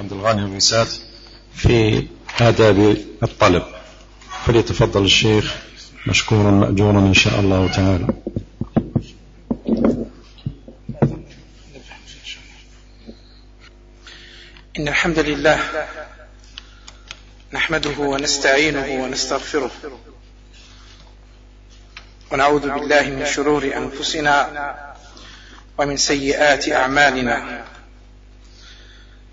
عبد الغني الميسات في آداب الطلب. فليتفضل الشيخ مشكورا مأجورا إن شاء الله تعالى. إن الحمد لله نحمده ونستعينه ونستغفره ونعوذ بالله من شرور أنفسنا ومن سيئات أعمالنا.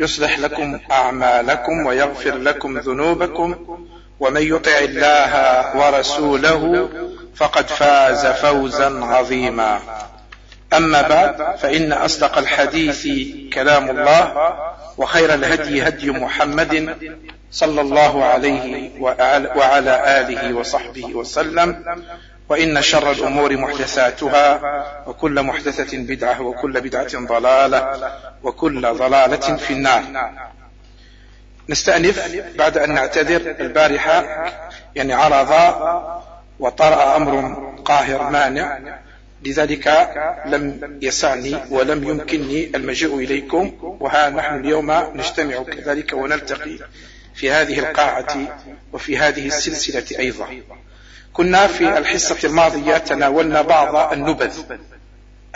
يصلح لكم أعمالكم ويغفر لكم ذنوبكم ومن يطع الله ورسوله فقد فاز فوزا عظيما. أما بعد فإن أصدق الحديث كلام الله وخير الهدي هدي محمد صلى الله عليه وعلى آله وصحبه وسلم. وإن شر الأمور محدثاتها وكل محدثة بدعة وكل بدعة ضلالة وكل ضلالة في النار. نستأنف بعد أن نعتذر البارحة يعني عرض وطرأ أمر قاهر مانع. لذلك لم يسعني ولم يمكنني المجيء إليكم وها نحن اليوم نجتمع كذلك ونلتقي في هذه القاعة وفي هذه السلسلة أيضا. كنا في الحصة الماضية تناولنا بعض النبذ.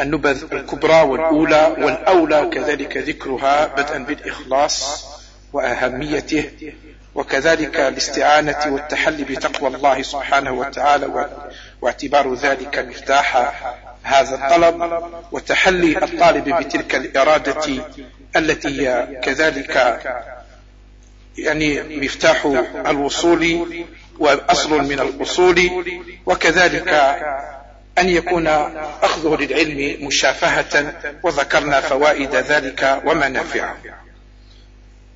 النبذ الكبرى والأولى والأولى كذلك ذكرها بدءا بالإخلاص وأهميته وكذلك الاستعانة والتحلي بتقوى الله سبحانه وتعالى واعتبار ذلك مفتاح هذا الطلب وتحلي الطالب بتلك الإرادة التي كذلك يعني مفتاح الوصول وأصل من الأصول وكذلك أن يكون أخذه للعلم مشافهة وذكرنا فوائد ذلك ومنافعه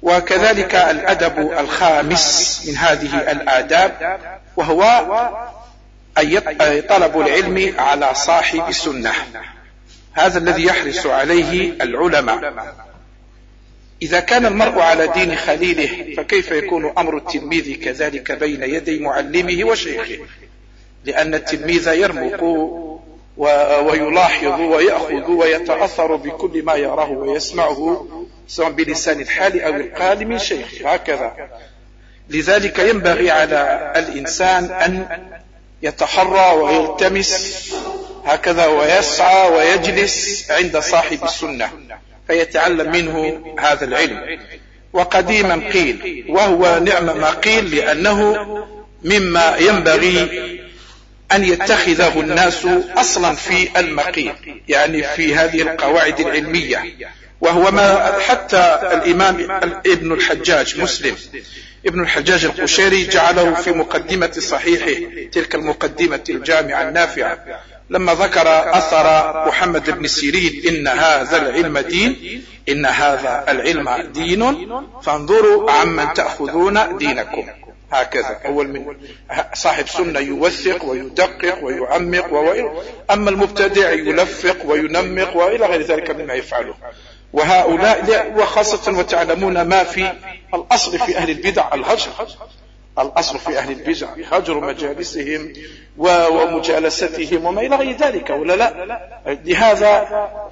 وكذلك الأدب الخامس من هذه الآداب وهو أي طلب العلم على صاحب السنة هذا الذي يحرص عليه العلماء. إذا كان المرء على دين خليله فكيف يكون أمر التلميذ كذلك بين يدي معلمه وشيخه؟ لأن التلميذ يرمق ويلاحظ ويأخذ ويتأثر بكل ما يراه ويسمعه سواء بلسان الحال أو القال من شيخه هكذا. لذلك ينبغي على الإنسان أن يتحرى ويلتمس هكذا ويسعى ويجلس عند صاحب السنة. فيتعلم منه هذا العلم. وقديما قيل وهو نعم ما قيل لأنه مما ينبغي أن يتخذه الناس أصلا في المقيل يعني في هذه القواعد العلمية. وهو ما حتى الإمام ابن الحجاج مسلم. ابن الحجاج القشيري جعله في مقدمة صحيحه تلك المقدمة الجامعة النافعة. لما ذكر أثر محمد بن سيرين إن هذا العلم دين إن هذا العلم دين. فانظروا عمن تأخذون دينكم. هكذا أول من صاحب سنة يوثق ويدقق ويعمق وإلى أما المبتدع يلفق وينمق وإلى غير ذلك مما يفعله. وهؤلاء وخاصة وتعلمون ما في الأصل في أهل البدع الهجر. الأصل في أهل البدع هجر مجالسهم ومجالستهم وما إلى غير ذلك ولا لا؟ لهذا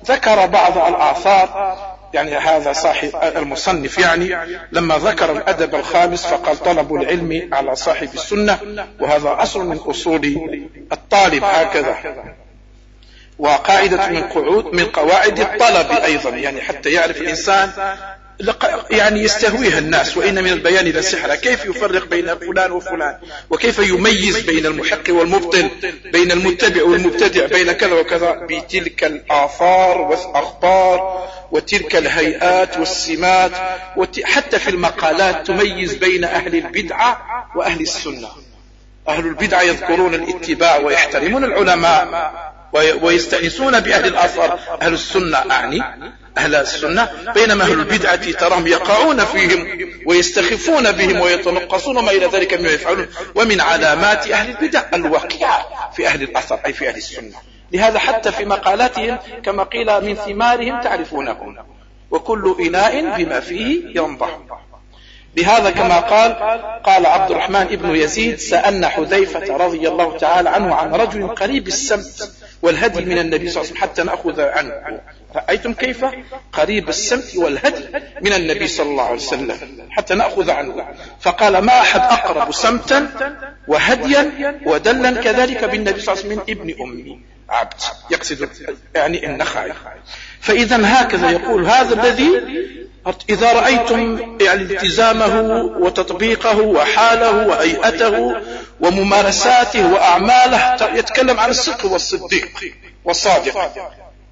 ذكر بعض الآثار يعني هذا صاحب المصنف يعني لما ذكر الأدب الخامس فقال طلب العلم على صاحب السنة وهذا أصل من أصول الطالب هكذا. وقاعدة من قعود من قواعد الطلب أيضا يعني حتى يعرف الإنسان يعني يستهويها الناس وإن من البيان لسحرا كيف يفرق بين فلان وفلان؟ وكيف يميز بين المحق والمبطل؟ بين المتبع والمبتدع؟ بين كذا وكذا؟ بتلك الآثار والأخبار وتلك الهيئات والسمات حتى في المقالات تميز بين أهل البدعة وأهل السنة. أهل البدعة يذكرون الاتباع ويحترمون العلماء. ويستأنسون بأهل الأثر. أهل السنة أعني. أهل السنة. بينما أهل البدعة تراهم يقعون فيهم ويستخفون بهم ويتنقصون ما إلى ذلك مما يفعلون. ومن علامات أهل البدع الوقيع في أهل الأثر أي في أهل السنة. لهذا حتى في مقالاتهم كما قيل من ثمارهم تعرفونه وكل إناء بما فيه ينضح بهذا كما قال قال عبد الرحمن ابن يزيد سألنا حذيفة رضي الله تعالى عنه عن رجل قريب السمت. والهدي من النبي صلى الله عليه وسلم حتى نأخذ عنه. رأيتم كيف؟ قريب السمت والهدي من النبي صلى الله عليه وسلم حتى نأخذ عنه. فقال ما أحد أقرب سمتا وهديا ودلا كذلك بالنبي صلى الله عليه وسلم من ابن أمي. عبد يقصد يعني النخعي فإذا هكذا يقول هذا الذي إذا رأيتم التزامه وتطبيقه وحاله وهيئته وممارساته وأعماله يتكلم عن الصدق والصديق والصادق.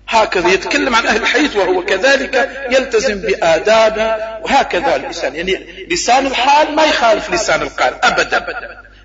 هكذا يتكلم عن أهل الحديث وهو كذلك يلتزم بآداب وهكذا اللسان يعني لسان الحال ما يخالف لسان القال أبدا.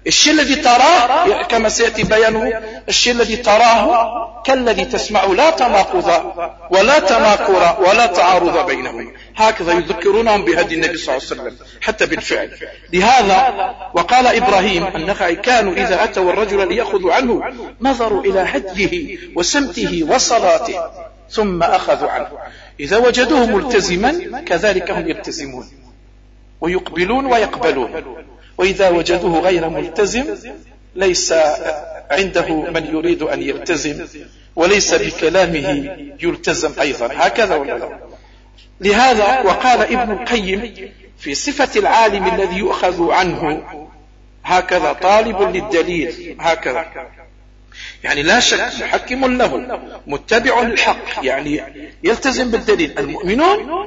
الشيء الذي تراه كما سيأتي بيانه الشيء الذي تراه كالذي تسمعه لا تناقض ولا تناكر ولا تعارض بينهم. هكذا يذكرونهم بهدي النبي صلى الله عليه وسلم حتى بالفعل. لهذا وقال إبراهيم النخعي كانوا إذا أتوا الرجل ليأخذوا عنه نظروا إلى هديه وسمته وصلاته ثم أخذوا عنه. إذا وجدوه ملتزما كذلك هم يلتزمون ويقبلون ويقبلون. وإذا وجدوه غير ملتزم ليس عنده من يريد أن يلتزم وليس بكلامه يلتزم أيضا. هكذا ولا لهذا وقال ابن القيم في صفة العالم الذي يؤخذ عنه هكذا طالب للدليل هكذا. يعني لا شك محكم له متبع للحق يعني يلتزم بالدليل. المؤمنون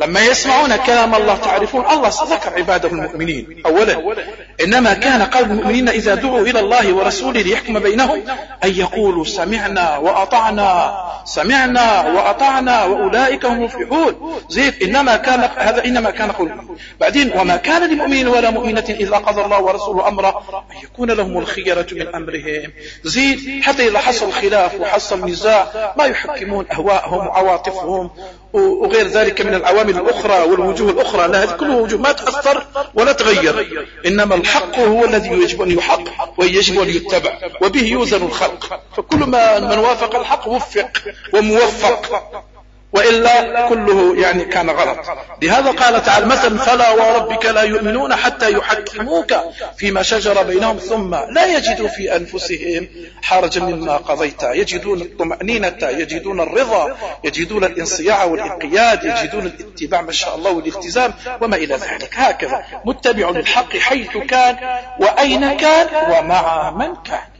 لما يسمعون كلام الله تعرفون الله ذكر عباده المؤمنين. أولا. إنما كان قلب المؤمنين إذا دعوا إلى الله ورسوله ليحكم بينهم أن يقولوا سمعنا وأطعنا سمعنا وأطعنا وأولئك هم المفلحون. زيد إنما كان هذا إنما كان قول بعدين وما كان لمؤمن ولا مؤمنة إذا قضى الله ورسوله أمرا أن يكون لهم الخيرة من أمرهم. زيد حتى إذا حصل خلاف وحصل نزاع ما يحكمون أهواءهم وعواطفهم وغير ذلك من العوامل الأخرى والوجوه الأخرى. لا هذه كلها وجوه ما تأثر ولا تغير. إنما الحق هو الذي يجب أن يحق ويجب أن يتبع وبه يوزن الخلق. فكل من وافق الحق وفق وموفق. وإلا كله يعني كان غلط. لهذا قال تعالى مثلا فلا وربك لا يؤمنون حتى يحكموك فيما شجر بينهم ثم لا يجدوا في أنفسهم حرجا مما قضيت. يجدون الطمأنينة يجدون الرضا يجدون الانصياع والانقياد يجدون الاتباع ما شاء الله والالتزام وما إلى ذلك. هكذا. متبع للحق حيث كان وأين كان ومع من كان.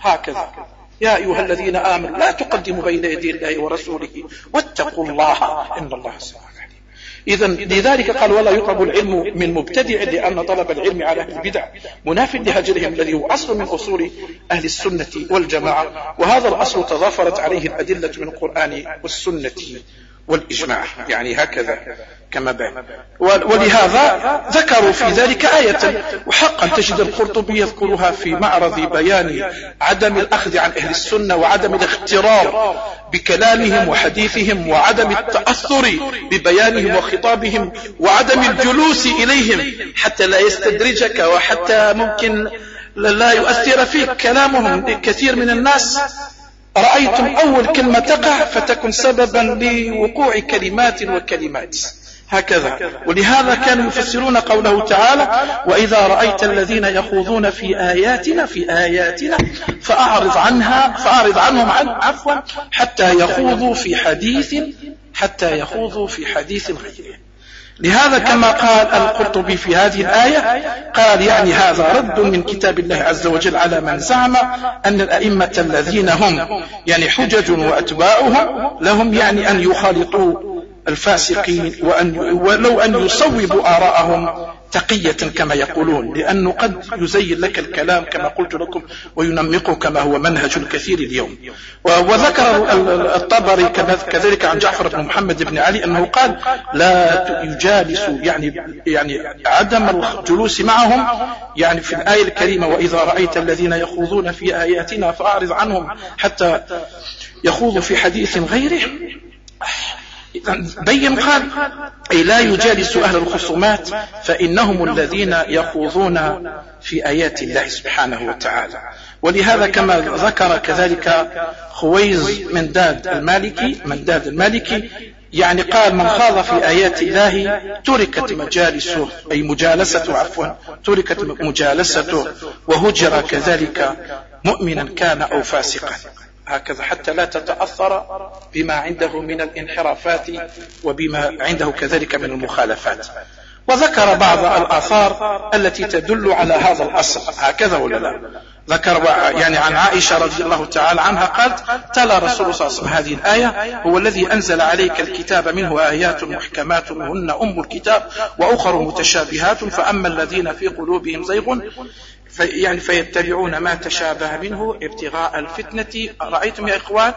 هكذا. يا أيها الذين آمنوا لا تقدموا بين يدي الله ورسوله. واتقوا الله إن الله سميع إذا لذلك قال ولا يطلب العلم من مبتدع لأن طلب العلم على أهل البدع. مناف لهجرهم الذي هو أصل من أصول أهل السنة والجماعة. وهذا الأصل تضافرت عليه الأدلة من القرآن والسنة. والإجماع. يعني هكذا كما بين. ولهذا ذكروا في ذلك آية وحقا تجد القرطبي يذكرها في معرض بيان عدم الأخذ عن أهل السنة وعدم الاغترار بكلامهم وحديثهم وعدم التأثر ببيانهم وخطابهم وعدم الجلوس إليهم حتى لا يستدرجك وحتى ممكن لا يؤثر فيك كلامهم كثير من الناس. رأيتم أول كلمة تقع فتكن سببا لوقوع كلمات وكلمات. هكذا. ولهذا كانوا يفسرون قوله تعالى وإذا رأيت الذين يخوضون في آياتنا في آياتنا فأعرض عنها فأعرض عنهم عن عفوا حتى يخوضوا في حديث حتى يخوضوا في حديث غيره. لهذا كما قال القرطبي في هذه الآية قال يعني هذا رد من كتاب الله عز وجل على من زعم أن الأئمة الذين هم يعني حجج وأتباعهم لهم يعني أن يخالطوا الفاسقين وأن ولو أن يصوبوا آراءهم تقية كما يقولون لأنه قد يزين لك الكلام كما قلت لكم وينمقه كما هو منهج الكثير اليوم. وذكر الطبري كذلك عن جعفر بن محمد بن علي أنه قال لا يجالس يعني يعني عدم الجلوس معهم. يعني في الآية الكريمة وإذا رأيت الذين يخوضون في آياتنا فأعرض عنهم حتى يخوضوا في حديث غيره. بين قال أي لا يجالس أهل الخصومات فإنهم الذين يخوضون في آيات الله سبحانه وتعالى. ولهذا كما ذكر كذلك خويز من داد المالكي من داد المالكي يعني قال من خاض في آيات الله تركت مجالسه أي مجالسته عفوا تركت مجالسته وهجر كذلك مؤمنا كان أو فاسقا. هكذا حتى لا تتأثر بما عنده من الانحرافات وبما عنده كذلك من المخالفات. وذكر بعض الآثار التي تدل على هذا الأصل هكذا ولا لا؟ ذكر يعني عن عائشة رضي الله تعالى عنها قالت تلا رسول صلى الله عليه وسلم هذه الآية هو الذي أنزل عليك الكتاب منه آيات محكمات هن أم الكتاب وأخر متشابهات فأما الذين في قلوبهم زيغ في يعني فيتبعون ما تشابه منه ابتغاء الفتنة. رأيتم يا إخوان؟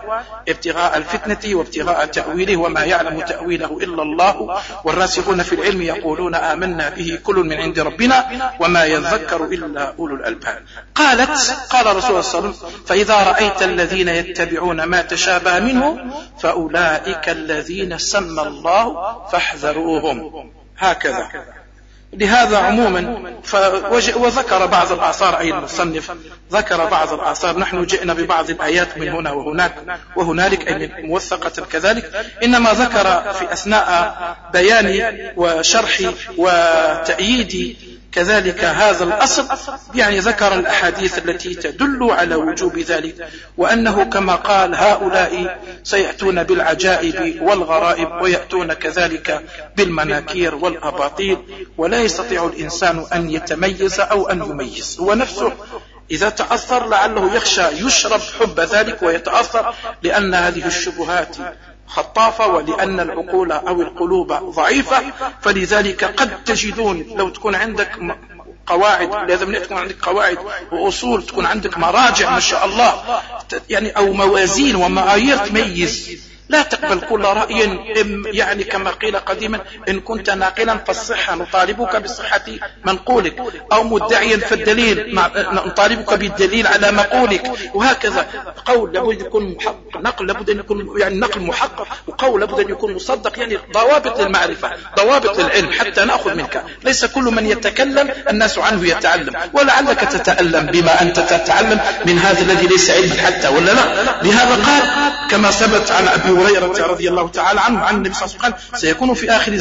ابتغاء الفتنة وابتغاء تأويله وما يعلم تأويله إلا الله. والراسخون في العلم يقولون آمنا به كل من عند ربنا وما يذكر إلا أولو الألباب. قالت قال رسول الله صلى الله عليه وسلم فإذا رأيت الذين يتبعون ما تشابه منه فأولئك الذين سمى الله فاحذروهم. هكذا. لهذا عموما وذكر بعض الآثار أي المصنف ذكر بعض الآثار. نحن جئنا ببعض الآيات من هنا وهناك وهنالك أي موثقة كذلك. إنما ذكر في أثناء بيان وشرح وتأييد كذلك هذا الأصل يعني ذكر الأحاديث التي تدل على وجوب ذلك وأنه كما قال هؤلاء سيأتون بالعجائب والغرائب ويأتون كذلك بالمناكير والأباطيل ولا يستطيع الإنسان أن يتميز أو أن يميز. هو نفسه إذا تأثر لعله يخشى يشرب حب ذلك ويتأثر لأن هذه الشبهات خطافة ولأن العقول أو القلوب ضعيفة فلذلك قد تجدون لو تكون عندك قواعد لازم تكون عندك قواعد وأصول تكون عندك مراجع ما شاء الله يعني أو موازين ومعايير تميز. لا تقبل كل رأي يعني كما قيل قديما إن كنت ناقلا فالصحة نطالبك بصحة منقولك أو مدعيا فالدليل نطالبك بالدليل على مقولك وهكذا. قول لابد يكون محقق نقل لابد أن يكون يعني نقل محقق وقول لابد أن يكون مصدق يعني ضوابط للمعرفة ضوابط للعلم حتى نأخذ منك. ليس كل من يتكلم الناس عنه يتعلم ولعلك تتألم بما أنت تتعلم من هذا الذي ليس علما حتى ولا لا؟ لهذا قال كما ثبت عن أبي هريرة رضي الله تعالى عنه عن النبي صلى الله عليه وسلم سيكون في آخر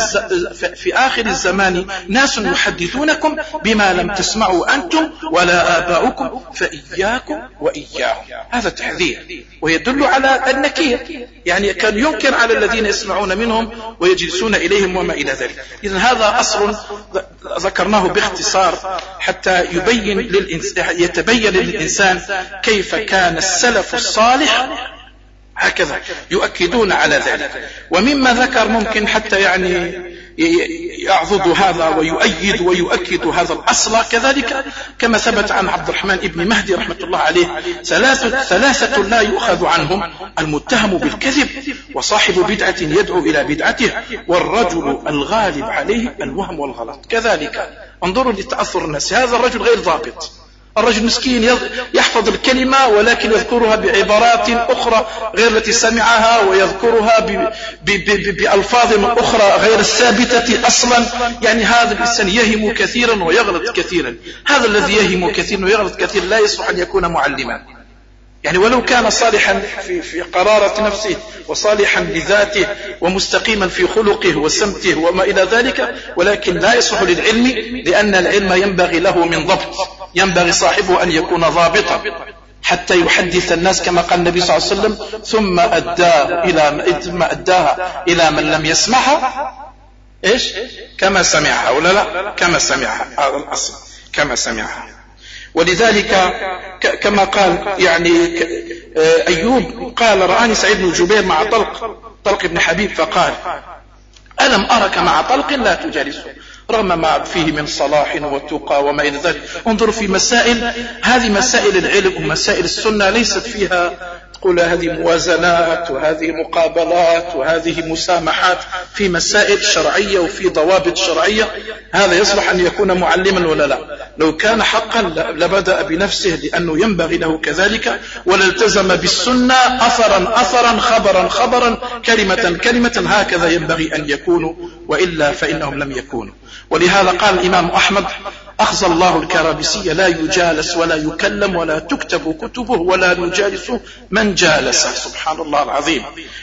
في آخر الزمان ناس يحدثونكم بما لم تسمعوا أنتم ولا آباؤكم فإياكم وإياهم. هذا تحذير ويدل على النكير يعني كان ينكر على الذين يسمعون منهم ويجلسون إليهم وما إلى ذلك. إذا هذا أصل ذكرناه باختصار حتى يبين للإنسان يتبين للإنسان كيف كان السلف الصالح هكذا يؤكدون على ذلك. ومما ذكر ممكن حتى يعني يعضد هذا ويؤيد ويؤكد هذا الأصل. كذلك كما ثبت عن عبد الرحمن ابن مهدي رحمة الله عليه ثلاثة, ثلاثة لا يؤخذ عنهم المتهم بالكذب وصاحب بدعة يدعو إلى بدعته والرجل الغالب عليه الوهم والغلط. كذلك. انظروا لتأثر الناس. هذا الرجل غير ضابط. الرجل مسكين يحفظ الكلمة ولكن يذكرها بعبارات أخرى غير التي سمعها ويذكرها بألفاظ أخرى غير الثابتة أصلا. يعني هذا الإنسان يهم كثيرا ويغلط كثيرا. هذا الذي يهم كثيرا ويغلط كثيرا لا يصلح أن يكون معلما. يعني ولو كان صالحا في, في قرارة نفسه وصالحا بذاته ومستقيما في خلقه وسمته وما إلى ذلك ولكن لا يصلح للعلم لأن العلم ينبغي له من ضبط. ينبغي صاحبه أن يكون ضابطا حتى يحدث الناس كما قال النبي صلى الله عليه وسلم ثم أداه إلى ثم أداها إلى من لم يسمعها إيش؟ كما سمعها ولا لا؟ كما سمعها هذا الأصل كما سمعها. ولذلك كما قال يعني أيوب قال رآني سعيد بن جبير مع طلق طلق بن حبيب فقال ألم أرك مع طلق لا تجالسه؟ رغم ما فيه من صلاح وتقى وما إلى ذلك. انظروا في مسائل. هذه مسائل العلم ومسائل السنة ليست فيها تقول هذه موازنات وهذه مقابلات وهذه مسامحات في مسائل شرعية وفي ضوابط شرعية. هذا يصلح أن يكون معلما ولا لا. لو كان حقا لبدأ بنفسه لأنه ينبغي له كذلك. ولالتزم بالسنة أثرا أثرا خبرا خبرا كلمة كلمة هكذا ينبغي أن يكونوا. وإلا فإنهم لم يكونوا. ولهذا قال الإمام أحمد أخزى الله الكرابسي لا يجالس ولا يكلم ولا تكتب كتبه ولا نجالس من جالس. سبحان الله العظيم.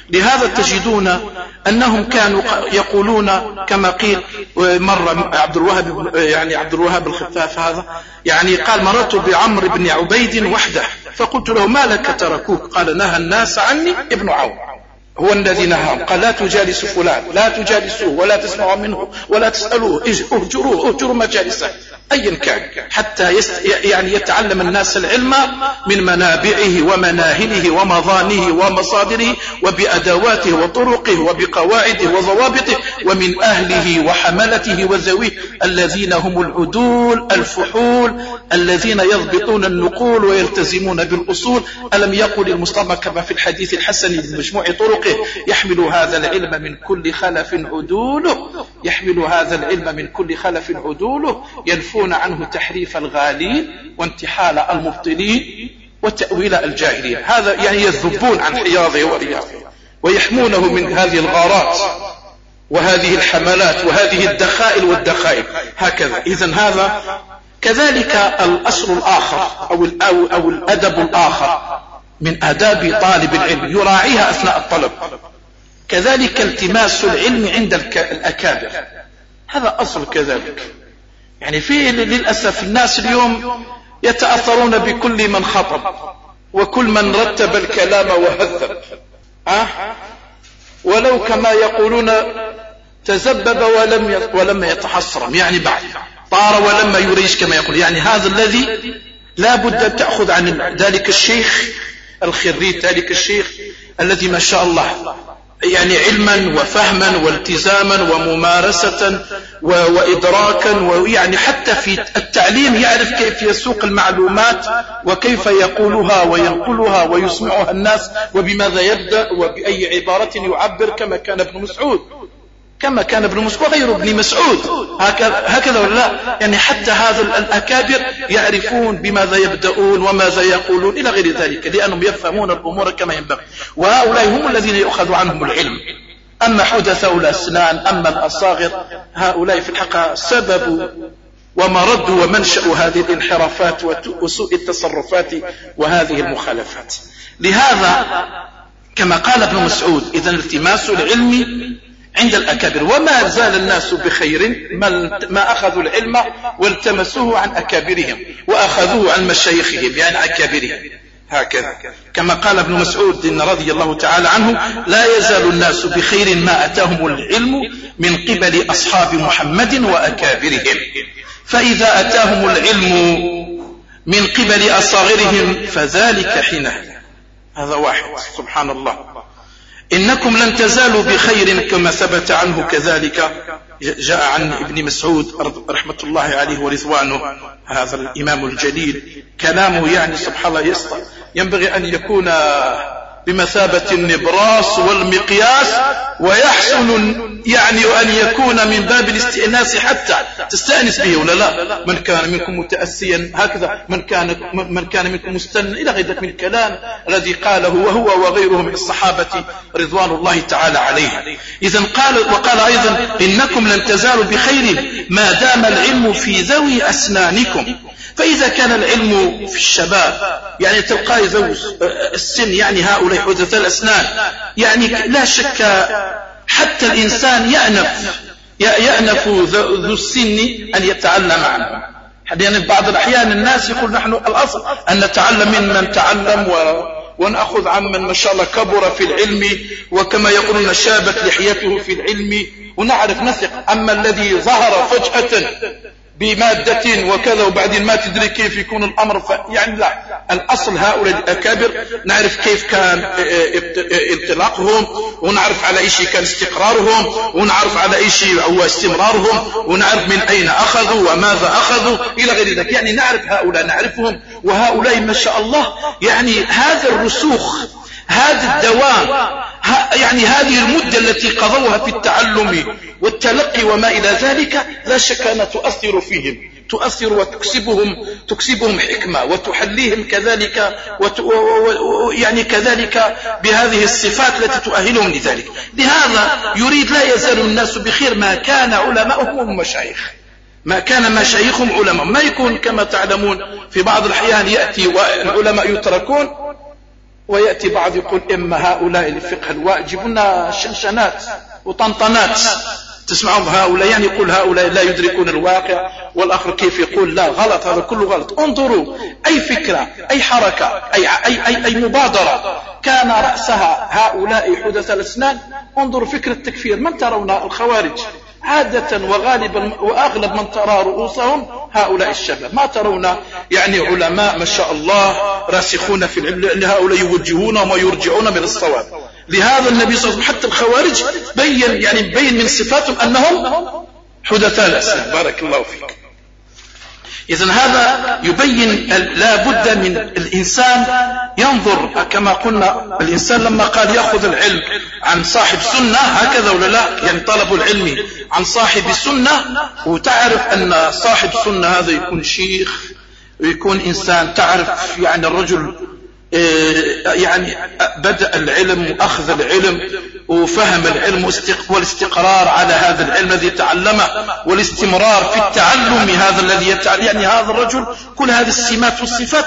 لهذا تجدون أنهم كانوا يقولون كما قيل مر عبد الوهاب يعني عبد الوهاب الخفاف هذا يعني قال مررت بعمر بن عبيد وحده فقلت له ما لك تركوك؟ قال نهى الناس عني ابن عون. هو الذي نهاهم قال لا تجالسوا فلان لا تجالسوه ولا تسمعوا منه ولا تسألوه اهجروه اهجروا مجالسه. أيا كان حتى يعني يتعلم الناس العلم من منابعه ومناهله ومظانه ومصادره وبأدواته وطرقه وبقواعده وضوابطه ومن أهله وحملته وزويه الذين هم العدول الفحول الذين يضبطون النقول ويلتزمون بالأصول. ألم يقل المصطفى كما في الحديث الحسن بمجموع طرقه يحمل هذا العلم من كل خلف عدوله يحمل هذا العلم من كل خلف عدوله ينفو ينفون عنه تحريف الغالين وانتحال المبطلين وتأويل الجاهلين. هذا يعني يذبون عن حياضه ورياضه ويحمونه من هذه الغارات وهذه الحملات وهذه الدخائل والدخائل. هكذا. إذا هذا كذلك الأصل الآخر أو, أو, أو الأدب الآخر من آداب طالب العلم يراعيها أثناء الطلب. كذلك التماس العلم عند الأكابر. هذا أصل كذلك. يعني في للأسف الناس اليوم يتأثرون بكل من خطب وكل من رتب الكلام وهذب أه؟ ولو كما يقولون تزبب ولم ولم يتحصرم يعني بعد طار ولما يريش كما يقول يعني هذا الذي لا بد أن تأخذ عن ذلك الشيخ الخريج ذلك الشيخ الذي ما شاء الله يعني علما وفهما والتزاما وممارسة وإدراكا ويعني حتى في التعليم يعرف كيف يسوق المعلومات وكيف يقولها وينقلها ويسمعها الناس وبماذا يبدأ وبأي عبارة يعبر كما كان ابن مسعود. كما كان ابن مسعود وغير ابن مسعود. هكذا ولا لا؟ يعني حتى هذا الأكابر يعرفون بماذا يبدأون وماذا يقولون إلى غير ذلك لأنهم يفهمون الأمور كما ينبغي. وهؤلاء هم الذين يؤخذ عنهم العلم. أما حدثاء الأسنان أما الأصاغر هؤلاء في الحقيقة سبب ومرد ومنشأ هذه الانحرافات وسوء التصرفات وهذه المخالفات. لهذا كما قال ابن مسعود إذا التماس العلم عند الأكابر. وما زال الناس بخير ما أخذوا العلم والتمسوه عن أكابرهم وأخذوه عن مشايخهم يعني أكابرهم. هكذا. كما قال ابن مسعود إن رضي الله تعالى عنه لا يزال الناس بخير ما أتاهم العلم من قبل أصحاب محمد وأكابرهم. فإذا أتاهم العلم من قبل أصاغرهم فذلك حينه هذا واحد. سبحان الله. إنكم لن تزالوا بخير كما ثبت عنه كذلك. جاء عن ابن مسعود رحمة الله عليه ورضوانه هذا الإمام الجليل. كلامه يعني سبحان الله ينبغي أن يكون بمثابة النبراس والمقياس ويحسن يعني أن يكون من باب الاستئناس حتى تستأنس به ولا لا؟ من كان منكم متأسيا هكذا من كان من كان منكم مستنا إلى غير ذلك من الكلام الذي قاله وهو وغيره من الصحابة رضوان الله تعالى عليه إذا قال وقال أيضا إنكم لن تزالوا بخير ما دام العلم في ذوي أسنانكم. فإذا كان العلم في الشباب يعني تلقى ذوي السن يعني هؤلاء حدث الأسنان يعني لا شك حتى الإنسان يأنف يأنف ذو السن أن يتعلم عنه. يعني بعض الأحيان الناس يقول نحن الأصل أن نتعلم ممن تعلم و ونأخذ عمن ما شاء الله كبر في العلم وكما يقولون شابت لحيته في العلم ونعرف نثق. أما الذي ظهر فجأة بمادة وكذا وبعدين ما تدري كيف يكون الأمر ف... يعني لا. الأصل هؤلاء الأكابر نعرف كيف كان آه، آه، انطلاقهم ونعرف على شيء كان استقرارهم ونعرف على شيء هو استمرارهم ونعرف من أين أخذوا وماذا أخذوا إلى غير ذلك. يعني نعرف هؤلاء نعرفهم وهؤلاء ما شاء الله يعني هذا الرسوخ هذا الدوام يعني هذه المدة التي قضوها في التعلم والتلقي وما إلى ذلك لا شك أنها تؤثر فيهم تؤثر وتكسبهم تكسبهم حكمة وتحليهم كذلك وت... يعني كذلك بهذه الصفات التي تؤهلهم لذلك. لهذا يريد لا يزال الناس بخير ما كان علماؤهم ومشايخ ما كان مشايخهم علماء. ما يكون كما تعلمون في بعض الأحيان يأتي والعلماء يتركون ويأتي بعض يقول إما هؤلاء الفقه الواجب لنا شنشنات وطنطنات. تسمعون هؤلاء يعني يقول هؤلاء لا يدركون الواقع والآخر كيف يقول لا غلط هذا كله غلط. انظروا أي فكرة أي حركة أي, أي, أي, أي مبادرة كان رأسها هؤلاء حدث الأسنان. انظروا فكرة التكفير من ترون الخوارج؟ عادة وغالبا وأغلب من ترى رؤوسهم هؤلاء الشباب. ما ترون يعني علماء ما شاء الله راسخون في العلم لأن هؤلاء يوجهونهم ويرجعون من الصواب. لهذا النبي صلى الله عليه وسلم حتى الخوارج بين يعني بين من صفاتهم أنهم حدثاء الأسلام. بارك الله فيك. إذا هذا يبين لا بد من الإنسان ينظر كما قلنا الإنسان لما قال يأخذ العلم عن صاحب سنة هكذا ولا لا؟ يعني طلب العلم عن صاحب سنة وتعرف أن صاحب سنة هذا يكون شيخ ويكون إنسان تعرف يعني الرجل آه، يعني بدأ العلم وأخذ العلم. وفهم العلم والاستقرار على هذا العلم الذي تعلمه والاستمرار في التعلم هذا الذي يتعلم يعني هذا الرجل كل هذه السمات والصفات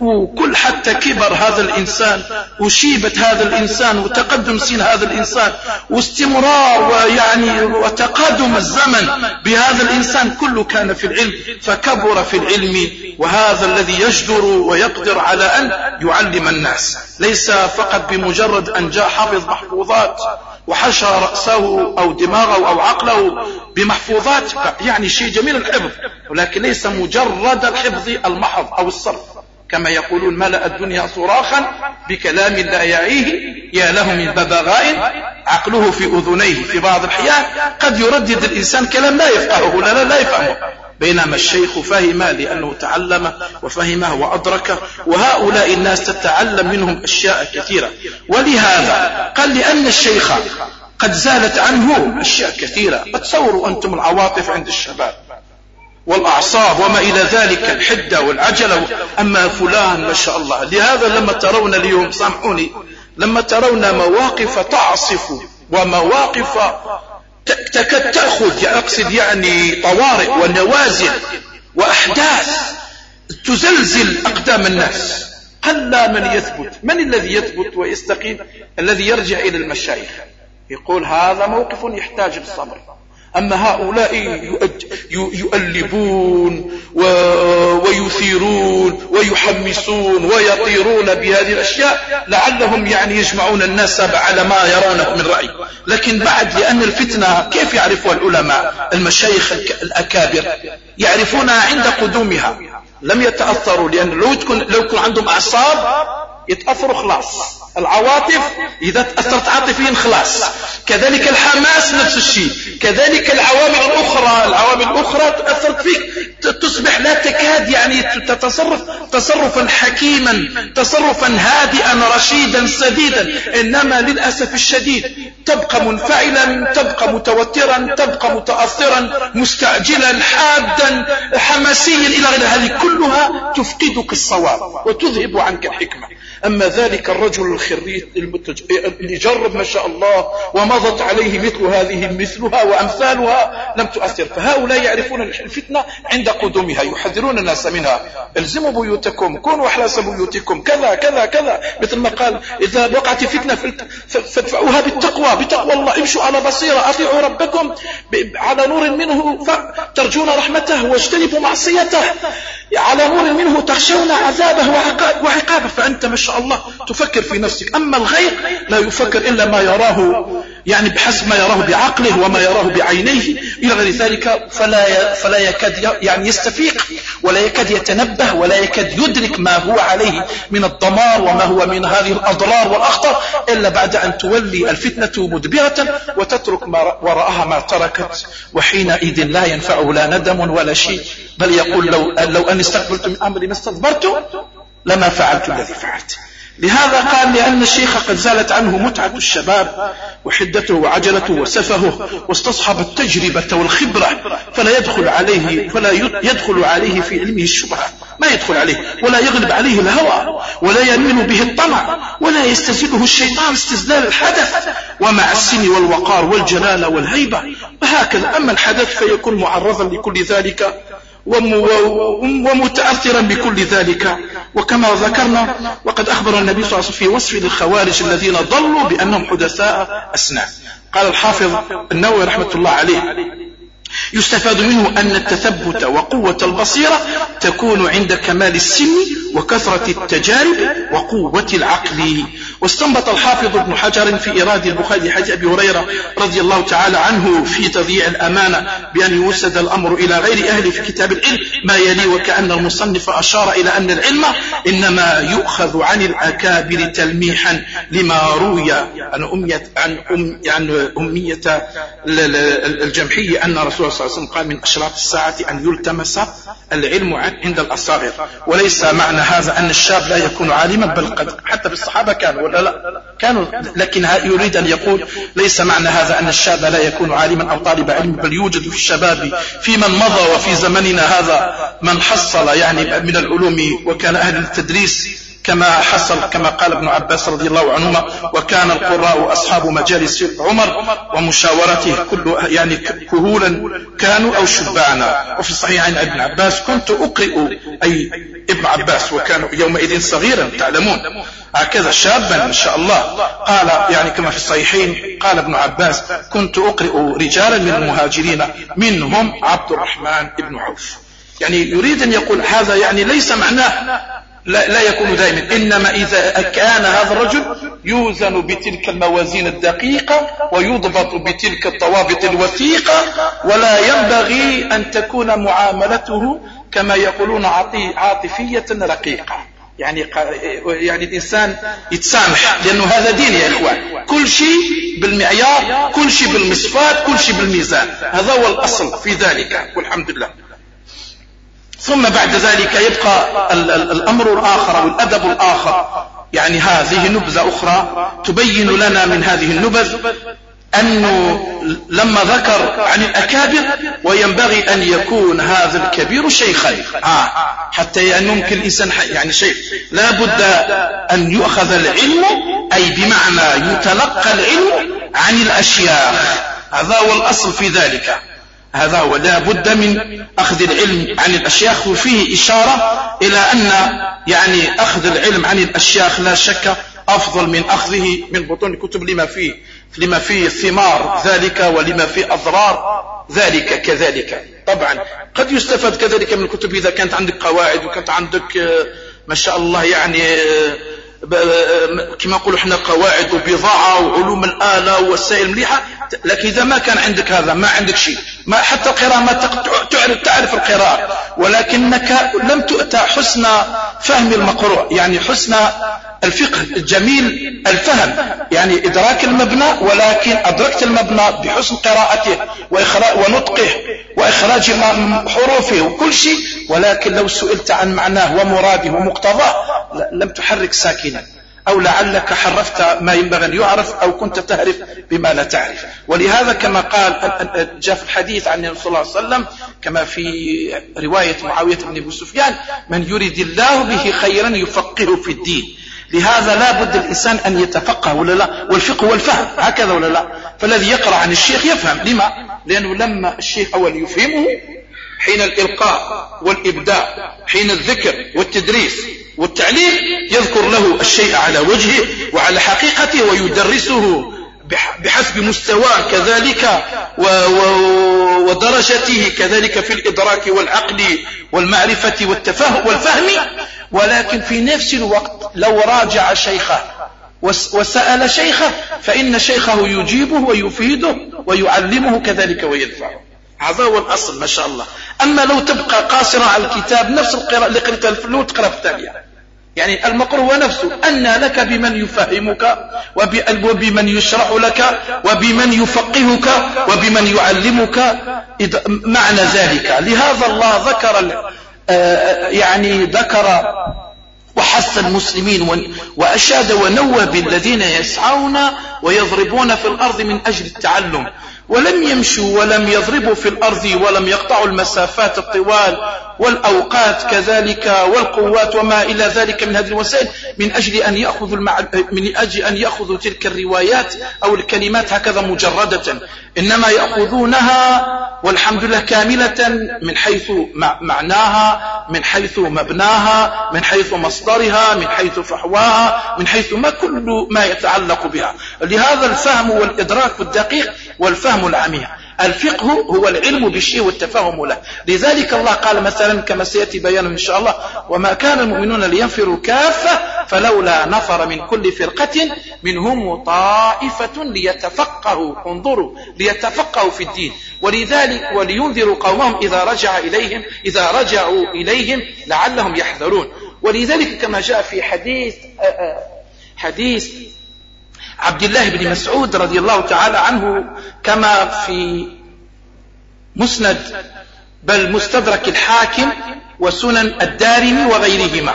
وكل حتى كبر هذا الإنسان وشيبة هذا الإنسان وتقدم سن هذا الإنسان واستمرار ويعني وتقادم الزمن بهذا الإنسان كله كان في العلم فكبر في العلم وهذا الذي يجدر ويقدر على أن يعلم الناس. ليس فقط بمجرد أن جاء حافظ محفوظات وحشى رأسه أو دماغه أو عقله بمحفوظات يعني شيء جميل الحفظ ولكن ليس مجرد الحفظ المحض أو الصرف. كما يقولون ملأ الدنيا صراخا بكلام لا يعيه يا له من ببغاء عقله في أذنيه في بعض الأحيان قد يردد الإنسان كلام لا يفقهه لا لا, لا يفهمه. بينما الشيخ فهم لأنه تعلم وفهمه وأدركه وهؤلاء الناس تتعلم منهم أشياء كثيرة. ولهذا قال لأن الشيخ قد زالت عنه أشياء كثيرة. تصوروا أنتم العواطف عند الشباب والأعصاب وما إلى ذلك الحدة والعجلة أما فلان ما شاء الله. لهذا لما ترون اليوم سامحوني لما ترون مواقف تعصف ومواقف تكاد تأخذ أقصد يعني طوارئ ونوازل وأحداث تزلزل أقدام الناس. قل من يثبت؟ من الذي يثبت ويستقيم؟ الذي يرجع إلى المشايخ. يقول هذا موقف يحتاج للصبر أما هؤلاء يؤلبون ويثيرون ويحمسون ويطيرون بهذه الأشياء لعلهم يعني يجمعون الناس على ما يرونه من رأي. لكن بعد لأن الفتنة كيف يعرفها العلماء؟ المشايخ الأكابر يعرفونها عند قدومها. لم يتأثروا لأن لو تكون لو يكون عندهم أعصاب يتأثروا خلاص. العواطف إذا تأثرت عاطفيا خلاص. كذلك الحماس نفس الشيء. كذلك العوامل الأخرى. العوامل الأخرى تأثرت فيك. تصبح لا تكاد يعني تتصرف. تصرفا حكيما. تصرفا هادئا رشيدا سديدا. إنما للأسف الشديد تبقى منفعلا تبقى متوترا تبقى متأثرا مستعجلا حادا حماسيا إلى غير هذه. كلها تفقدك الصواب وتذهب عنك الحكمة. أما ذلك الرجل الخريج المتج... اللي جرب ما شاء الله ومضت عليه مثل هذه مثلها وأمثالها لم تؤثر. فهؤلاء يعرفون الفتنة عند قدومها يحذرون الناس منها. الزموا بيوتكم كونوا أحلاس بيوتكم. كذا كذا كذا. مثل ما قال إذا وقعت فتنة فادفعوها بالتقوى بتقوى الله. امشوا على بصيرة أطيعوا ربكم على نور منه ترجون رحمته واجتنبوا معصيته. على نور منه تخشون عذابه وعقابه فأنت ما شاء الله تفكر في نفسك. أما الغير لا يفكر إلا ما يراه يعني بحسب ما يراه بعقله وما يراه بعينيه. إلى غير ذلك فلا فلا يكاد يعني يستفيق ولا يكاد يتنبه ولا يكاد يدرك ما هو عليه من الدمار وما هو من هذه الأضرار والأخطر إلا بعد أن تولي الفتنة مدبرة وتترك ما وراءها ما تركت. وحينئذ لا ينفعه لا ندم ولا شيء. بل يقول لو, لو أن استقبلت من أمري ما استدبرت لما فعلت الذي فعلت. لهذا قال لأن الشيخ قد زالت عنه متعة الشباب وحدته وعجلته وسفهه واستصحب التجربة والخبرة فلا يدخل عليه فلا يدخل عليه في علمه الشبهة. ما يدخل عليه. ولا يغلب عليه الهوى ولا يميل به الطمع ولا يستزله الشيطان استزلال الحدث. ومع السن والوقار والجلالة والهيبة وهكذا أما الحدث فيكون معرضا لكل ذلك ومتأثرا بكل ذلك. وكما ذكرنا وقد أخبر النبي صلى الله عليه وسلم في وصف للخوارج الذين ضلوا بأنهم حدثاء أسنان. قال الحافظ النووي رحمة الله عليه يستفاد منه أن التثبت وقوة البصيرة تكون عند كمال السن وكثرة التجارب وقوة العقل. واستنبط الحافظ ابن حجر في إراد البخاري حديث أبي هريرة رضي الله تعالى عنه في تضييع الأمانة بأن يوسد الأمر إلى غير أهل في كتاب العلم. ما يلي وكأن المصنف أشار إلى أن العلم إنما يؤخذ عن الأكابر تلميحا لما روي عن أمية, عن أم عن أمية الجمحية أن رسول الله صلى الله عليه وسلم قال من أشراط الساعة أن يلتمس العلم عند الأصاغر وليس معنى هذا أن الشاب لا يكون عالما بل قد حتى بالصحابة كانوا. ولا لا كانوا لكن يريد أن يقول ليس معنى هذا أن الشاب لا يكون عالما أو طالب علم بل يوجد في الشباب في من مضى وفي زمننا هذا من حصل يعني من العلوم وكان أهل التدريس كما حصل كما قال ابن عباس رضي الله عنهما وكان القراء أصحاب مجالس عمر ومشاورته كل يعني كهولا كانوا أو شبانا وفي الصحيح عن ابن عباس كنت أقرئ أي ابن عباس وكان يومئذ صغيرا تعلمون. هكذا شابا ما شاء الله. قال يعني كما في الصحيحين قال ابن عباس كنت أقرئ رجالا من المهاجرين منهم عبد الرحمن بن عوف. يعني يريد أن يقول هذا يعني ليس معناه لا, لا يكون دائما. إنما إذا كان هذا الرجل يوزن بتلك الموازين الدقيقة ويضبط بتلك الضوابط الوثيقة ولا ينبغي أن تكون معاملته كما يقولون عاطفية رقيقة. يعني يعني الإنسان يتسامح لأنه هذا دين يا إخوان. كل شيء بالمعيار كل شيء بالمصفات كل شيء بالميزان. هذا هو الأصل في ذلك والحمد لله. ثم بعد ذلك يبقى الأمر الآخر أو الأدب الآخر. يعني هذه نبذة أخرى تبين لنا من هذه النبذ أنه لما ذكر عن الأكابر وينبغي أن يكون هذا الكبير شيخا. آه حتى يعني ممكن الإنسان يعني شيخ لا بد أن يؤخذ العلم أي بمعنى يتلقى العلم عن الأشياخ. هذا هو الأصل في ذلك. هذا هو لا بد من أخذ العلم عن الأشياخ وفيه إشارة إلى أن يعني أخذ العلم عن الأشياخ لا شك أفضل من أخذه من بطون الكتب لما فيه لما فيه ثمار ذلك ولما فيه أضرار ذلك كذلك. طبعا قد يستفاد كذلك من الكتب إذا كانت عندك قواعد وكانت عندك آه، ما شاء الله يعني آه، كما نقولوا إحنا قواعد وبضاعة وعلوم الآلة ووسائل مليحة. لكن إذا ما كان عندك هذا ما عندك شيء. ما حتى القراءة ما تعرف تعرف القراءة. ولكنك لم تؤتى حسن فهم المقروء. يعني حسن الفقه الجميل الفهم يعني إدراك المبنى ولكن أدركت المبنى بحسن قراءته ونطقه وإخراج حروفه وكل شيء ولكن لو سئلت عن معناه ومراده ومقتضاه لم تحرك ساكنا. أو لعلك حرفت ما ينبغي أن يعرف أو كنت تعرف بما لا تعرف. ولهذا كما قال جاء في الحديث عن النبي صلى الله عليه وسلم كما في رواية معاوية بن أبي سفيان من يريد الله به خيرا يفقهه في الدين. لهذا لا بد الإنسان أن يتفقه ولا لا؟ والفقه والفهم هكذا ولا لا؟ فالذي يقرأ عن الشيخ يفهم لما؟ لأنه لما الشيخ أول يفهمه حين الإلقاء والإبداع حين الذكر والتدريس والتعليم يذكر له الشيء على وجهه وعلى حقيقته ويدرسه بحسب مستواه كذلك ودرجته كذلك في الإدراك والعقل والمعرفة والتفهم والفهم ولكن في نفس الوقت لو راجع شيخه وسأل شيخه فإن شيخه يجيبه ويفيده ويعلمه كذلك ويدفعه. هذا هو الأصل ما شاء الله. أما لو تبقى قاصرا على الكتاب نفس القراءة اللي قرأتها الفلو تقرأ الثانية يعني المقر هو نفسه. أن لك بمن يفهمك وبمن يشرح لك وبمن يفقهك وبمن يعلمك معنى ذلك. لهذا الله ذكر يعني ذكر وحث المسلمين وأشاد ونوى بالذين يسعون ويضربون في الأرض من أجل التعلم. ولم يمشوا ولم يضربوا في الأرض ولم يقطعوا المسافات الطوال والأوقات كذلك والقوات وما إلى ذلك من هذه الوسائل من أجل أن يأخذوا المع... من أجل أن يأخذوا تلك الروايات أو الكلمات هكذا مجردة. إنما يأخذونها والحمد لله كاملة من حيث معناها من حيث مبناها من حيث مصدرها من حيث فحواها من حيث ما كل ما يتعلق بها. لهذا الفهم والإدراك الدقيق والفهم العميق. الفقه هو العلم بالشيء والتفاهم له. لذلك الله قال مثلا كما سيأتي بيانه إن شاء الله وما كان المؤمنون لينفروا كافة فلولا نفر من كل فرقة منهم طائفة ليتفقهوا. انظروا ليتفقهوا في الدين. ولذلك ولينذروا قومهم إذا رجع إليهم إذا رجعوا إليهم لعلهم يحذرون. ولذلك كما جاء في حديث حديث عبد الله بن مسعود رضي الله تعالى عنه كما في مسند بل مستدرك الحاكم وسنن الدارمي وغيرهما.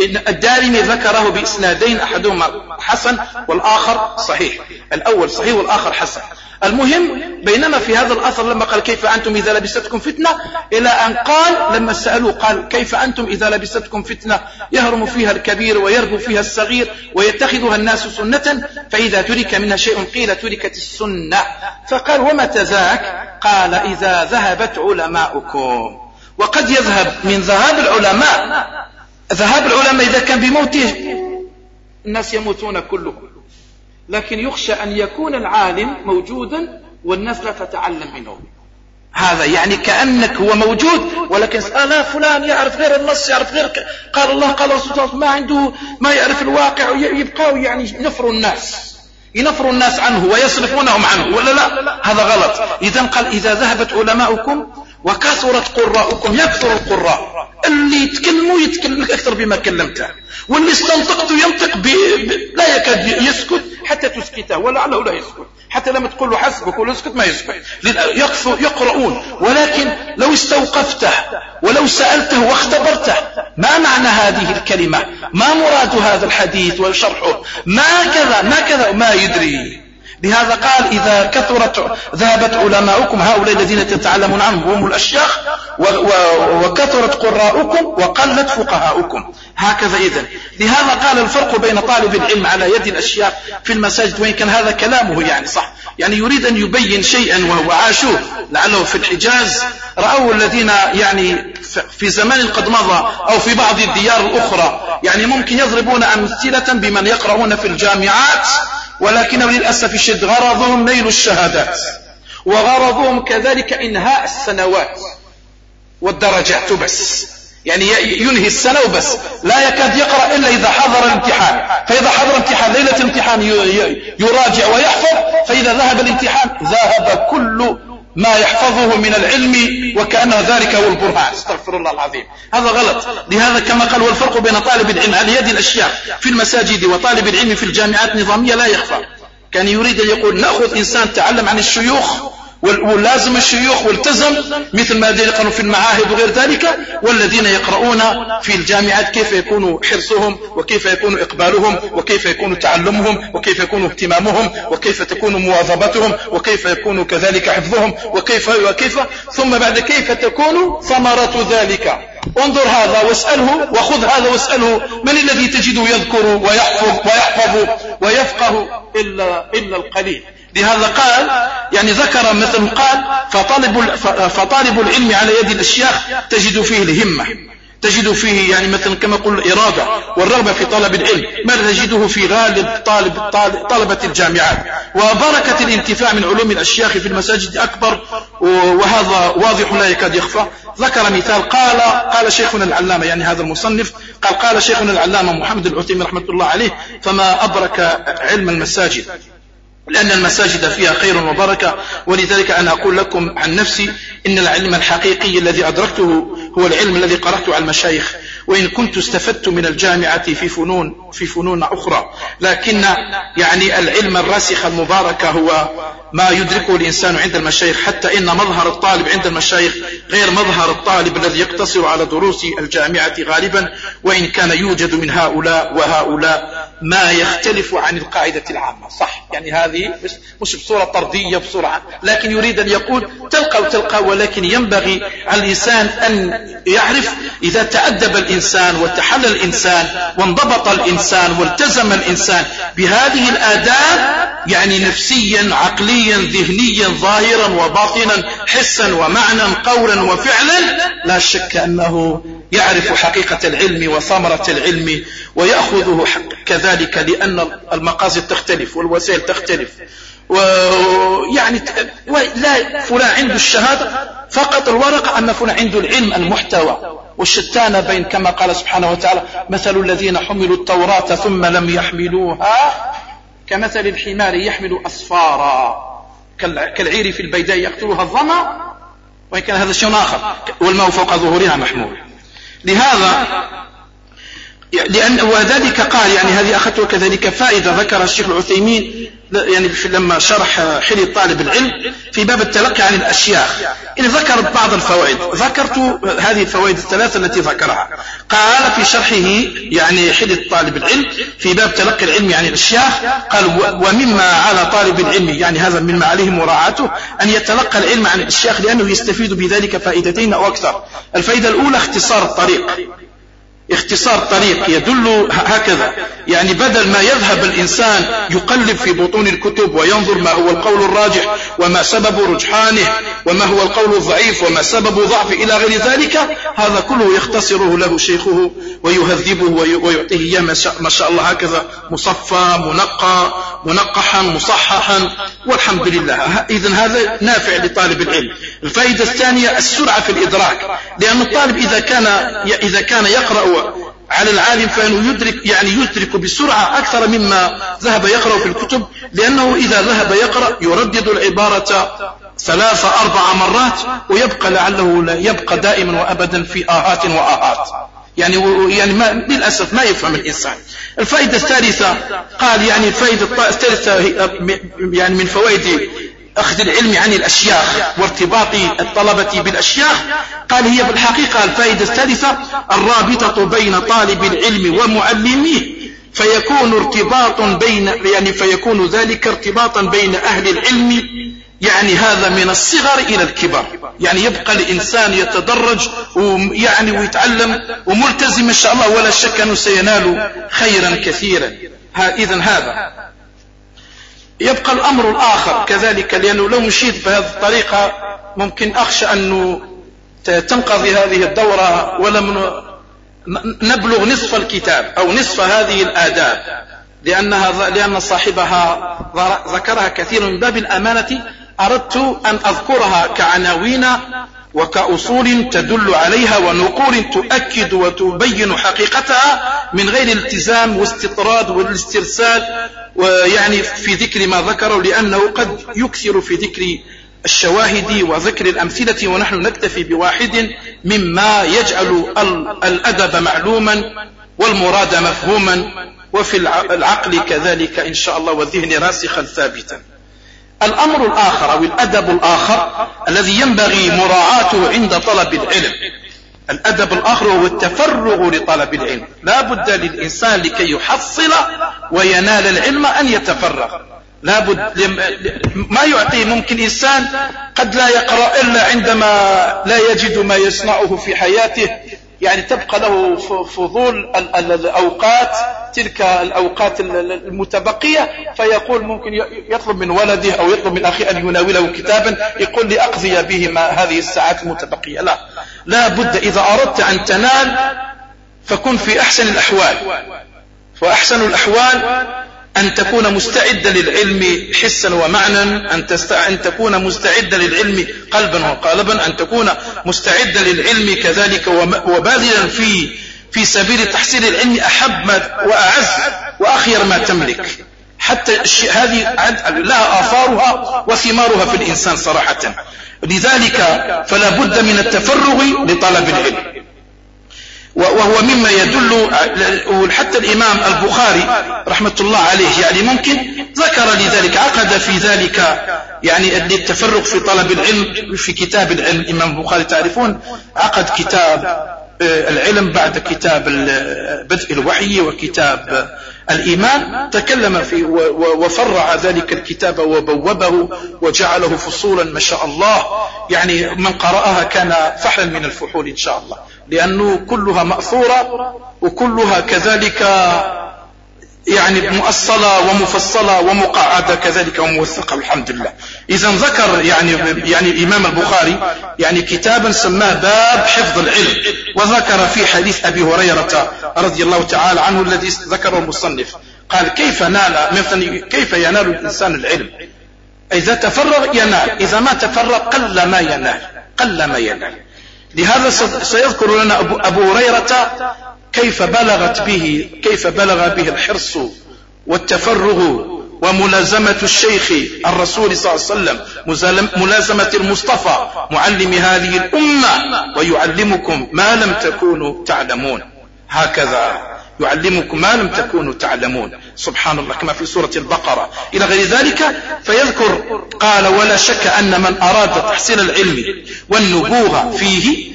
الدارمي ذكره بإسنادين أحدهما حسن والآخر صحيح. الأول صحيح والآخر حسن. المهم بينما في هذا الأثر لما قال كيف أنتم إذا لبستكم فتنة إلى أن قال لما سألوه قال كيف أنتم إذا لبستكم فتنة؟ يهرم فيها الكبير ويربو فيها الصغير ويتخذها الناس سنة فإذا ترك منها شيء قيل تركت السنة. فقال ومتى ذاك قال إذا ذهبت علماؤكم. وقد يذهب من ذهاب العلماء. ذهاب العلماء إذا كان بموته. الناس يموتون كلهم. لكن يخشى أن يكون العالم موجودا والناس لا تتعلم منه هذا يعني كأنك هو موجود ولكن لا فلان يعرف غير النص يعرف غير قال الله قال رسول الله ما عنده ما يعرف الواقع يبقوا يعني ينفروا الناس. ينفروا الناس عنه ويصرفونهم عنه ولا لا؟ هذا غلط. إذا قال إذا ذهبت علماؤكم وكثرت قراءكم يكثر القراء. اللي يتكلموا يتكلم أكثر بما كلمته. واللي استنطقت ينطق ب... لا يكاد يسكت حتى تسكته ولعله لا يسكت. حتى لما تقول له حسبك ولا يسكت ما يسكت. يقرؤون. ولكن لو استوقفته ولو سألته واختبرته ما معنى هذه الكلمة؟ ما مراد هذا الحديث وشرحه؟ ما كذا ما كذا ما يدري. لهذا قال إذا كثرت ذهبت علماؤكم هؤلاء الذين تتعلمون عنهم هم الأشياخ وكثرت قراؤكم وقلت فقهاؤكم. هكذا إذا لهذا قال الفرق بين طالب العلم على يد الأشياخ في المساجد وإن كان هذا كلامه يعني صح. يعني يريد أن يبين شيئا وهو عاشوه لعله في الحجاز رأوا الذين يعني في زمان قد مضى أو في بعض الديار الأخرى. يعني ممكن يضربون أمثلة بمن يقرؤون في الجامعات ولكنه للأسف الشد غرضهم نيل الشهادات. وغرضهم كذلك إنهاء السنوات والدرجات بس. يعني ينهي السنة وبس. لا يكاد يقرأ إلا إذا حضر الامتحان. فإذا حضر امتحان ليلة الامتحان يراجع ويحفظ. فإذا ذهب الامتحان ذهب كل ما يحفظه من العلم وكأن ذلك هو البرهان. أستغفر الله العظيم. هذا غلط. لهذا كما قال والفرق بين طالب العلم على يد الأشياء في المساجد وطالب العلم في الجامعات النظامية لا يخفى كان يريد أن يقول نأخذ إنسان تعلم عن الشيوخ ولازم الشيوخ والتزم مثل ما يقرأون في المعاهد وغير ذلك والذين يقرؤون في الجامعات كيف يكون حرصهم وكيف يكون إقبالهم وكيف يكون تعلمهم وكيف يكون اهتمامهم وكيف تكون مواظبتهم وكيف يكون كذلك حفظهم وكيف وكيف ثم بعد كيف تكون ثمرة ذلك. انظر هذا واسأله وخذ هذا واسأله من الذي تجده يذكر ويحفظ ويحفظ ويفقه إلا, إلا القليل. لهذا قال يعني ذكر مثل قال فطالب, فطالب العلم على يد الأشياخ تجد فيه الهمة. تجد فيه يعني مثلا كما قل الإرادة والرغبة في طلب العلم. ما تجده في غالب طالب طلبة الجامعات. وبركة الانتفاع من علوم الأشياخ في المساجد أكبر وهذا واضح لا يكاد يخفى. ذكر مثال قال قال شيخنا العلامة يعني هذا المصنف قال قال شيخنا العلامة محمد العثيمين رحمة الله عليه فما أبرك علم المساجد. لأن المساجد فيها خير وبركة ولذلك أنا أقول لكم عن نفسي إن العلم الحقيقي الذي أدركته هو العلم الذي قرأته على المشايخ. وإن كنت استفدت من الجامعة في فنون في فنون أخرى. لكن يعني العلم الراسخ المبارك هو ما يدركه الإنسان عند المشايخ. حتى إن مظهر الطالب عند المشايخ غير مظهر الطالب الذي يقتصر على دروس الجامعة غالبا وإن كان يوجد من هؤلاء وهؤلاء. ما يختلف عن القاعدة العامة. صح. يعني هذه مش بصورة طردية بصورة لكن يريد أن يقول تلقى وتلقى ولكن ينبغي على الإنسان أن يعرف إذا تأدب الإنسان وتحلى الإنسان وانضبط الإنسان والتزم الإنسان بهذه الآداب يعني نفسيا عقليا ذهنيا ظاهرا وباطنا حسا ومعنى قولا وفعلا لا شك أنه يعرف حقيقة العلم وثمرة العلم ويأخذه كذلك لأن المقاصد تختلف والوسائل تختلف. ويعني لا فلان عنده الشهادة فقط الورقة أما فلان عنده العلم المحتوى. والشتان بين كما قال سبحانه وتعالى مثل الذين حملوا التوراة ثم لم يحملوها كمثل الحمار يحمل أصفارا. كالعير في البيداء يقتلها الظمأ وإن كان هذا شيء آخر. والماء فوق ظهورها محمول. لهذا لأن وذلك قال يعني هذه أخذته كذلك فائدة ذكر الشيخ العثيمين يعني لما شرح حلي طالب العلم في باب التلقي عن الأشياخ. إن ذكر بعض الفوائد. ذكرت هذه الفوائد الثلاثة التي ذكرها. قال في شرحه يعني حلي طالب العلم في باب تلقي العلم عن الأشياخ قال ومما على طالب العلم يعني هذا مما عليه مراعاته أن يتلقى العلم عن الأشياخ لأنه يستفيد بذلك فائدتين أو أكثر. الفائدة الأولى اختصار الطريق. اختصار طريق يدل هكذا. يعني بدل ما يذهب الإنسان يقلب في بطون الكتب وينظر ما هو القول الراجح وما سبب رجحانه وما هو القول الضعيف وما سبب ضعف إلى غير ذلك هذا كله يختصره له شيخه ويهذبه ويعطيه ما شاء الله هكذا مصفى منقى منقحا مصححا والحمد لله. إذا هذا نافع لطالب العلم. الفائدة الثانية السرعة في الإدراك. لأن الطالب إذا كان إذا كان يقرأ على العالم فإنه يدرك يعني يدرك بسرعة أكثر مما ذهب يقرأ في الكتب. لأنه إذا ذهب يقرأ يردد العبارة ثلاث أربع مرات ويبقى لعله لا يبقى دائما وأبدا في آهات وآهات. يعني يعني ما للأسف ما يفهم الإنسان. الفائدة الثالثة قال يعني الفائدة الثالثة يعني من فوائد أخذ العلم عن الأشياخ وارتباط الطلبة بالأشياخ. قال هي في الحقيقة الفائدة الثالثة الرابطة بين طالب العلم ومعلميه. فيكون ارتباط بين يعني فيكون ذلك ارتباطا بين أهل العلم يعني هذا من الصغر إلى الكبر. يعني يبقى الإنسان يتدرج ويعني ويتعلم وملتزم إن شاء الله ولا شك أنه سينال خيرا كثيرا. إذا هذا. يبقى الأمر الآخر كذلك لأنه لو مشيت بهذه الطريقة ممكن أخشى أنه تنقضي هذه الدورة ولم نبلغ نصف الكتاب أو نصف هذه الآداب. لأنها لأن صاحبها ذكرها كثير من باب الأمانة أردت أن أذكرها كعناوين وكأصول تدل عليها ونقول تؤكد وتبين حقيقتها من غير الالتزام واستطراد والاسترسال ويعني في ذكر ما ذكره لأنه قد يكثر في ذكر الشواهد وذكر الأمثلة ونحن نكتفي بواحد مما يجعل الأدب معلوما والمراد مفهوما وفي العقل كذلك إن شاء الله والذهن راسخا ثابتا. الأمر الآخر أو الأدب الآخر الذي ينبغي مراعاته عند طلب العلم. الأدب الآخر هو التفرغ لطلب العلم. لا بد للإنسان لكي يحصل وينال العلم أن يتفرغ. لا بد ما يعطي ممكن إنسان قد لا يقرأ إلا عندما لا يجد ما يصنعه في حياته يعني تبقى له فضول الأوقات تلك الأوقات المتبقية فيقول ممكن يطلب من ولده أو يطلب من أخيه أن يناوله كتابا يقول لي أقضي به ما هذه الساعات المتبقية. لا لا بد إذا أردت أن تنال فكن في أحسن الأحوال. وأحسن الأحوال أن تكون مستعدا للعلم حسا ومعنى أن, تستع... أن تكون مستعدا للعلم قلبا وقالبا أن تكون مستعدا للعلم كذلك وباذلا في في سبيل تحصيل العلم أحب ما وأعز وأخير ما تملك. حتى هذه لها آثارها وثمارها في الإنسان صراحة. لذلك فلا بد من التفرغ لطلب العلم. وهو مما يدل حتى الإمام البخاري رحمة الله عليه يعني ممكن ذكر لذلك عقد في ذلك يعني للتفرغ في طلب العلم في كتاب العلم الإمام البخاري تعرفون عقد كتاب آه، العلم بعد كتاب بدء الوحي وكتاب الإيمان تكلم فيه وفرع ذلك الكتاب وبوبه وجعله فصولا ما شاء الله. يعني من قرأها كان فحلا من الفحول إن شاء الله. لأنه كلها مأثورة وكلها كذلك يعني مؤصلة ومفصلة ومقعدة كذلك وموثقة الحمد لله. إذا ذكر يعني يعني الإمام البخاري يعني كتابا سماه باب حفظ العلم وذكر في حديث أبي هريرة رضي الله تعالى عنه الذي ذكره المصنف. قال كيف نال مثلا كيف ينال الإنسان العلم؟ إذا تفرغ ينال إذا ما تفرغ قل ما ينال قل ما ينال. لهذا سيذكر لنا أبو هريرة كيف بلغت به كيف بلغ به الحرص والتفرغ وملازمة الشيخ الرسول صلى الله عليه وسلم ملازمة المصطفى معلم هذه الأمة ويعلمكم ما لم تكونوا تعلمون. هكذا يعلمكم ما لم تكونوا تعلمون. سبحان الله كما في سورة البقرة. إلى غير ذلك فيذكر قال ولا شك أن من أراد تحصيل العلم والنبوغ فيه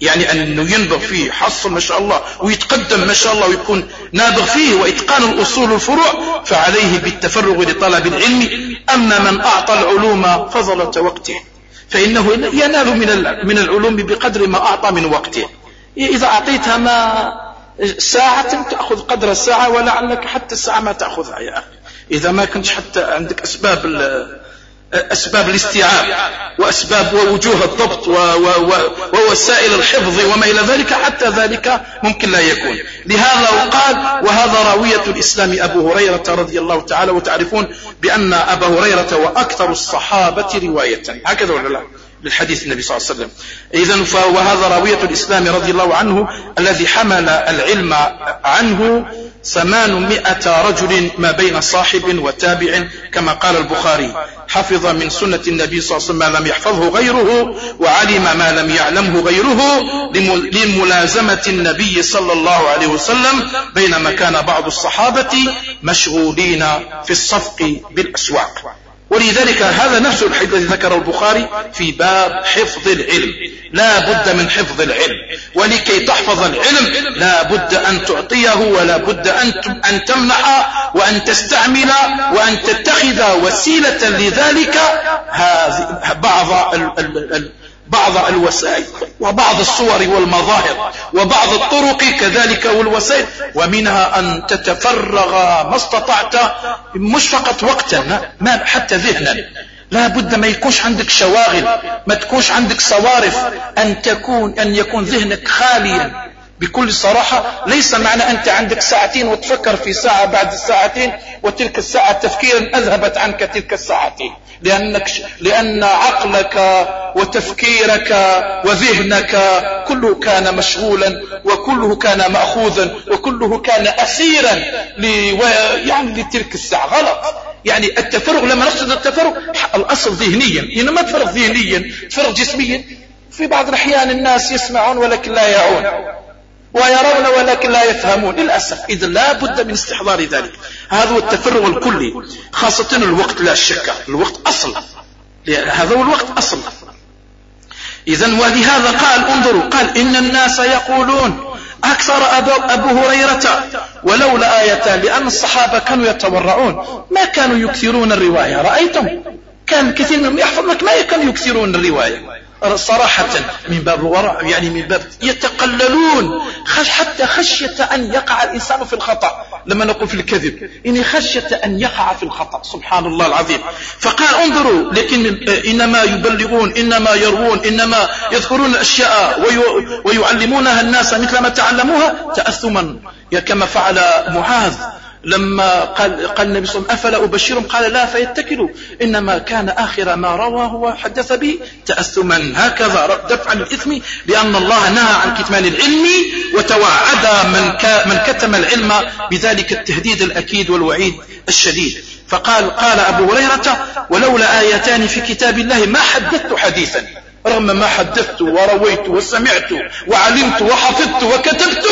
يعني أنه ينبغ فيه حصل ما شاء الله ويتقدم ما شاء الله ويكون نابغ فيه وإتقان الأصول والفروع فعليه بالتفرغ لطلب العلم. أما من أعطى العلوم فضلة وقته. فإنه ينال من من العلوم بقدر ما أعطى من وقته. إذا أعطيتها ما ساعة تأخذ قدر الساعة ولعلك حتى الساعة ما تأخذها يا أخي. إذا ما كنت حتى عندك أسباب أسباب الاستيعاب وأسباب ووجوه الضبط ووسائل الحفظ وما إلى ذلك حتى ذلك ممكن لا يكون. لهذا قال وهذا راوية الإسلام أبو هريرة رضي الله تعالى وتعرفون بأن أبا هريرة وأكثر الصحابة رواية. هكذا ولا لا؟ للحديث النبي صلى الله عليه وسلم. إذا وهذا راوية الإسلام رضي الله عنه الذي حمل العلم عنه ثمانمائة رجل ما بين صاحب وتابع كما قال البخاري. حفظ من سنة النبي صلى الله عليه وسلم ما لم يحفظه غيره وعلم ما لم يعلمه غيره لملازمة النبي صلى الله عليه وسلم بينما كان بعض الصحابة مشغولين في الصفق بالأسواق. ولذلك هذا نفس الحديث الذي ذكره البخاري في باب حفظ العلم. لا بد من حفظ العلم. ولكي تحفظ العلم لا بد أن تعطيه ولا بد أن تمنح وأن تستعمل وأن تتخذ وسيلة لذلك. بعض بعض الوسائل وبعض الصور والمظاهر وبعض الطرق كذلك والوسائل ومنها أن تتفرغ ما استطعت مش فقط وقتا ما حتى ذهنا. لا بد ما يكونش عندك شواغل ما تكونش عندك صوارف أن تكون أن يكون ذهنك خاليا. بكل صراحة ليس معنى أنت عندك ساعتين وتفكر في ساعة بعد الساعتين وتلك الساعة تفكيرا أذهبت عنك تلك الساعتين. لأنك لأن عقلك وتفكيرك وذهنك كله كان مشغولا وكله كان مأخوذا وكله كان أسيرا يعني لتلك الساعة. غلط. يعني التفرغ لما نقصد التفرغ الأصل ذهنيا. يعني ما تفرغ ذهنيا تفرغ جسميا في بعض الأحيان الناس يسمعون ولكن لا يعون. ويرون ولكن لا يفهمون للأسف. إذا لا بد من استحضار ذلك. هذا هو التفرغ الكلي خاصة الوقت لا شك. الوقت أصل. هذا هو الوقت أصل. إذا ولهذا قال انظروا قال إن الناس يقولون أكثر أبو, أبو هريرة ولولا آيتان لأن الصحابة كانوا يتورعون. ما كانوا يكثرون الرواية. رأيتم؟ كان كثير منهم يحفظ لك ما كانوا يكثرون الرواية. صراحة من باب الورع يعني من باب يتقللون خش حتى خشية أن يقع الإنسان في الخطأ. لما نقول في الكذب إني خشية أن يقع في الخطأ. سبحان الله العظيم. فقال انظروا لكن إنما يبلغون إنما يروون إنما يذكرون الأشياء ويعلمونها الناس مثل ما تعلموها. تأثما كما فعل معاذ. لما قال, قال النبي صلى الله عليه وسلم أفلا أبشرهم؟ قال لا فيتكلوا. إنما كان آخر ما روى هو حدث به تأثما هكذا دفعا للإثم لأن الله نهى عن كتمان العلم وتوعد من, من كتم العلم بذلك التهديد الأكيد والوعيد الشديد. فقال قال أبو هريرة ولولا آيتان في كتاب الله ما حدثت حديثا. رغم ما حدثت ورويت وسمعت وعلمت وحفظت وكتبت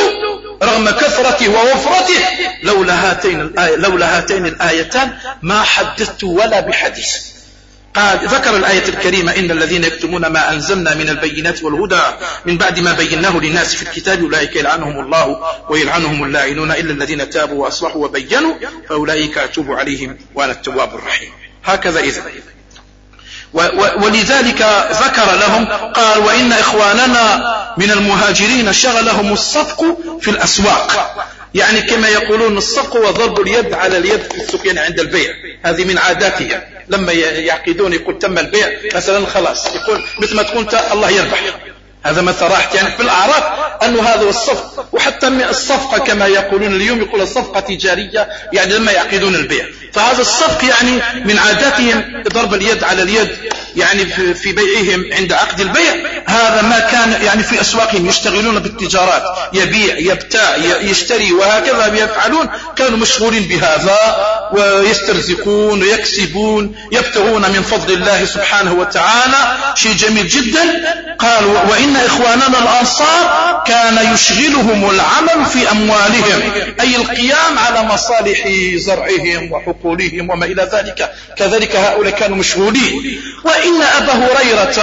رغم كثرته ووفرته لولا هاتين, الآية لولا هاتين الآيتان ما حدثت ولا بحديث. قال ذكر الآية الكريمة إن الذين يكتمون ما أنزلنا من البينات والهدى من بعد ما بيناه للناس في الكتاب أولئك يلعنهم الله ويلعنهم اللاعنون إلا الذين تابوا وأصلحوا وبينوا فأولئك أتوب عليهم وأنا التواب الرحيم. هكذا إذا ولذلك ذكر لهم قال وإن إخواننا من المهاجرين شغلهم الصفق في الأسواق. يعني كما يقولون الصفق وضرب اليد على اليد في السكين عند البيع. هذه من عاداتهم لما يعقدون يقول تم البيع. مثلا خلاص يقول مثل ما تقول الله يربح. هذا ما راحت. يعني في الأعراف أنه هذا هو الصفق. وحتى الصفقة كما يقولون اليوم يقول الصفقة تجارية يعني لما يعقدون البيع. فهذا الصفق يعني من عاداتهم ضرب اليد على اليد يعني في بيعهم عند عقد البيع. هذا ما كان يعني في أسواقهم يشتغلون بالتجارات. يبيع يبتاع يشتري وهكذا يفعلون. كانوا مشغولين بهذا ويسترزقون ويكسبون يبتغون من فضل الله سبحانه وتعالى. شيء جميل جدا. قال وإن إخواننا الأنصار كان يشغلهم العمل في أموالهم أي القيام على مصالح زرعهم وحقولهم وما إلى ذلك. كذلك هؤلاء كانوا مشغولين. وإن أبا هريرة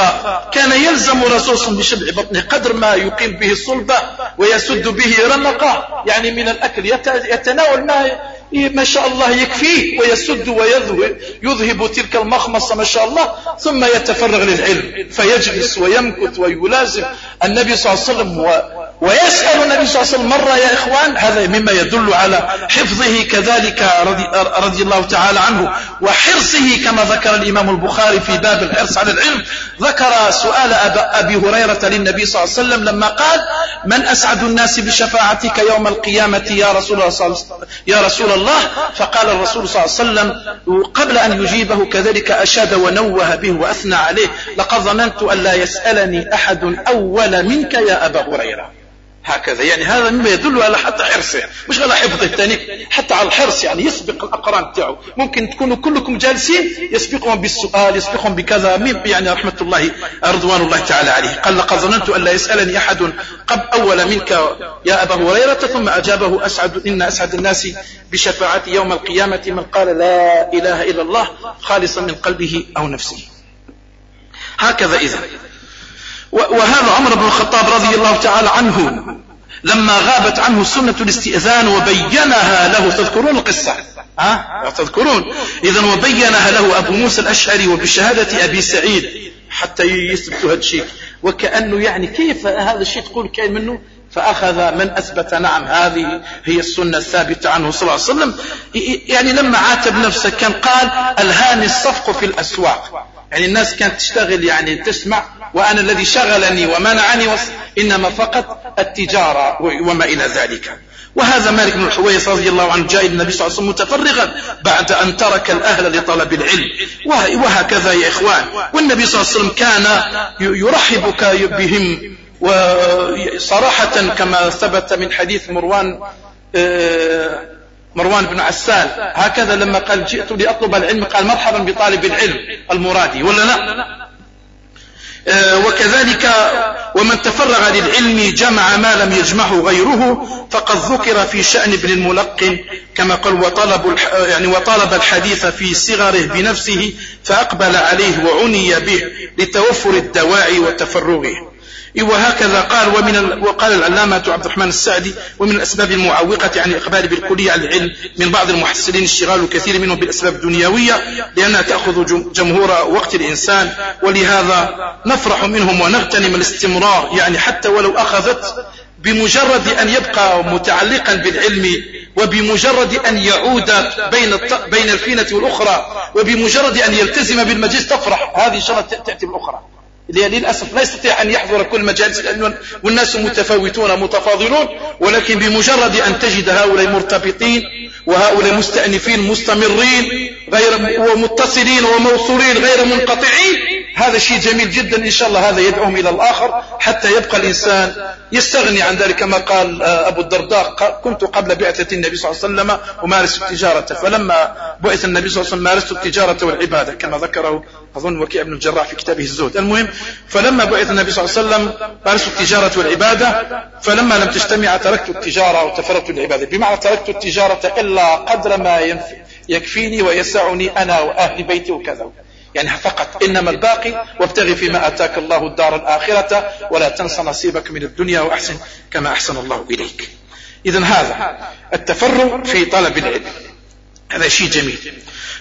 كان يلزم رسول بشبع بطنه قدر ما يقيم به الصلبة ويسد به رمقه. يعني من الأكل يتناول ما ما شاء الله يكفيه ويسد ويذهب تلك المخمصة ما شاء الله ثم يتفرغ للعلم. فيجلس ويمكث ويلازم. النبي صلى الله عليه وسلم ويسأل النبي صلى الله عليه وسلم مرة يا إخوان هذا مما يدل على حفظه كذلك رضي, رضي الله تعالى عنه وحرصه كما ذكر الإمام البخاري في باب الحرص على العلم. ذكر سؤال أبي هريرة للنبي صلى الله عليه وسلم لما قال من أسعد الناس بشفاعتك يوم القيامة يا رسول الله, يا رسول الله فقال الرسول صلى الله عليه وسلم قبل أن يجيبه كذلك أشاد ونوه به وأثنى عليه لقد ظننت أن لا يسألني أحد أول منك يا أبا هريرة. هكذا. يعني هذا مما يدل على حتى حرصه مش على حفظه الثاني حتى على الحرص يعني يسبق الأقران تاعه ممكن تكونوا كلكم جالسين يسبقهم بالسؤال يسبقهم بكذا. يعني رحمة الله رضوان الله تعالى عليه. قال لقد ظننت أن لا يسألني أحد قبل أول منك يا أبا هريرة ثم أجابه أسعد إن أسعد الناس بشفاعتي يوم القيامة. من قال لا إله إلا الله خالصا من قلبه أو نفسه. هكذا إذا. وهذا عمر بن الخطاب رضي الله تعالى عنه لما غابت عنه سنة الاستئذان وبينها له تذكرون القصة؟ ها؟ تذكرون. إذا وبينها له أبو موسى الأشعري وبشهادة أبي سعيد حتى يثبت هذا الشيء وكأنه يعني كيف هذا الشيء تقول كاين منه؟ فأخذ من أثبت نعم هذه هي السنة الثابتة عنه صلى الله عليه وسلم. يعني لما عاتب نفسه كان قال ألهاني الصفق في الأسواق. يعني الناس كانت تشتغل يعني تسمع وأنا الذي شغلني ومنعني إنما فقط التجارة وما إلى ذلك. وهذا مالك بن الحويص رضي الله عنه جاء النبي صلى الله عليه وسلم متفرغا بعد أن ترك الأهل لطلب العلم. وهكذا يا إخوان. والنبي صلى الله عليه وسلم كان يرحب بهم وصراحة كما ثبت من حديث مروان آه، مروان بن عسال هكذا لما قال جئت لأطلب العلم قال مرحبا بطالب العلم المرادي ولا لا؟ آه، وكذلك ومن تفرغ للعلم جمع ما لم يجمعه غيره فقد ذكر في شأن ابن الملقن كما قال وطلب يعني وطلب الحديث في صغره بنفسه فأقبل عليه وعني به لتوفر الدواعي وتفرغه. وهكذا قال ومن وقال العلامة عبد الرحمن السعدي ومن الأسباب المعوقة عن الإقبال بالكلية على العلم من بعض المحسنين اشتغال كثير منهم بالأسباب الدنيوية لأنها تأخذ جمهور وقت الإنسان ولهذا نفرح منهم ونغتنم الاستمرار يعني حتى ولو أخذت بمجرد أن يبقى متعلقا بالعلم وبمجرد أن يعود بين بين الفينة والأخرى وبمجرد أن يلتزم بالمجلس تفرح. هذه الله تأتي بالأخرى. للأسف لا يستطيع أن يحضر كل المجالس والناس متفاوتون متفاضلون ولكن بمجرد أن تجد هؤلاء مرتبطين وهؤلاء مستأنفين مستمرين غير ومتصلين وموصولين غير منقطعين هذا شيء جميل جدا. إن شاء الله هذا يدعوهم إلى الآخر حتى يبقى الإنسان يستغني عن ذلك كما قال آه، أبو الدرداء كنت قبل بعثة النبي صلى الله عليه وسلم أمارس التجارة. فلما بعث النبي صلى الله عليه وسلم مارست التجارة والعبادة كما ذكره أظن وكيع بن الجراح في كتابه الزهد. المهم فلما بعث النبي صلى الله عليه وسلم مارست التجارة والعبادة فلما لم تجتمع تركت التجارة وتفرغت العبادة بمعنى تركت التجارة إلا قدر ما يكفيني ويسعني أنا وأهل بيتي وكذا. يعني فقط. إنما الباقي وابتغي فيما أتاك الله الدار الآخرة ولا تنس نصيبك من الدنيا وأحسن كما أحسن الله إليك. إذا هذا التفرغ في طلب العلم. هذا شيء جميل.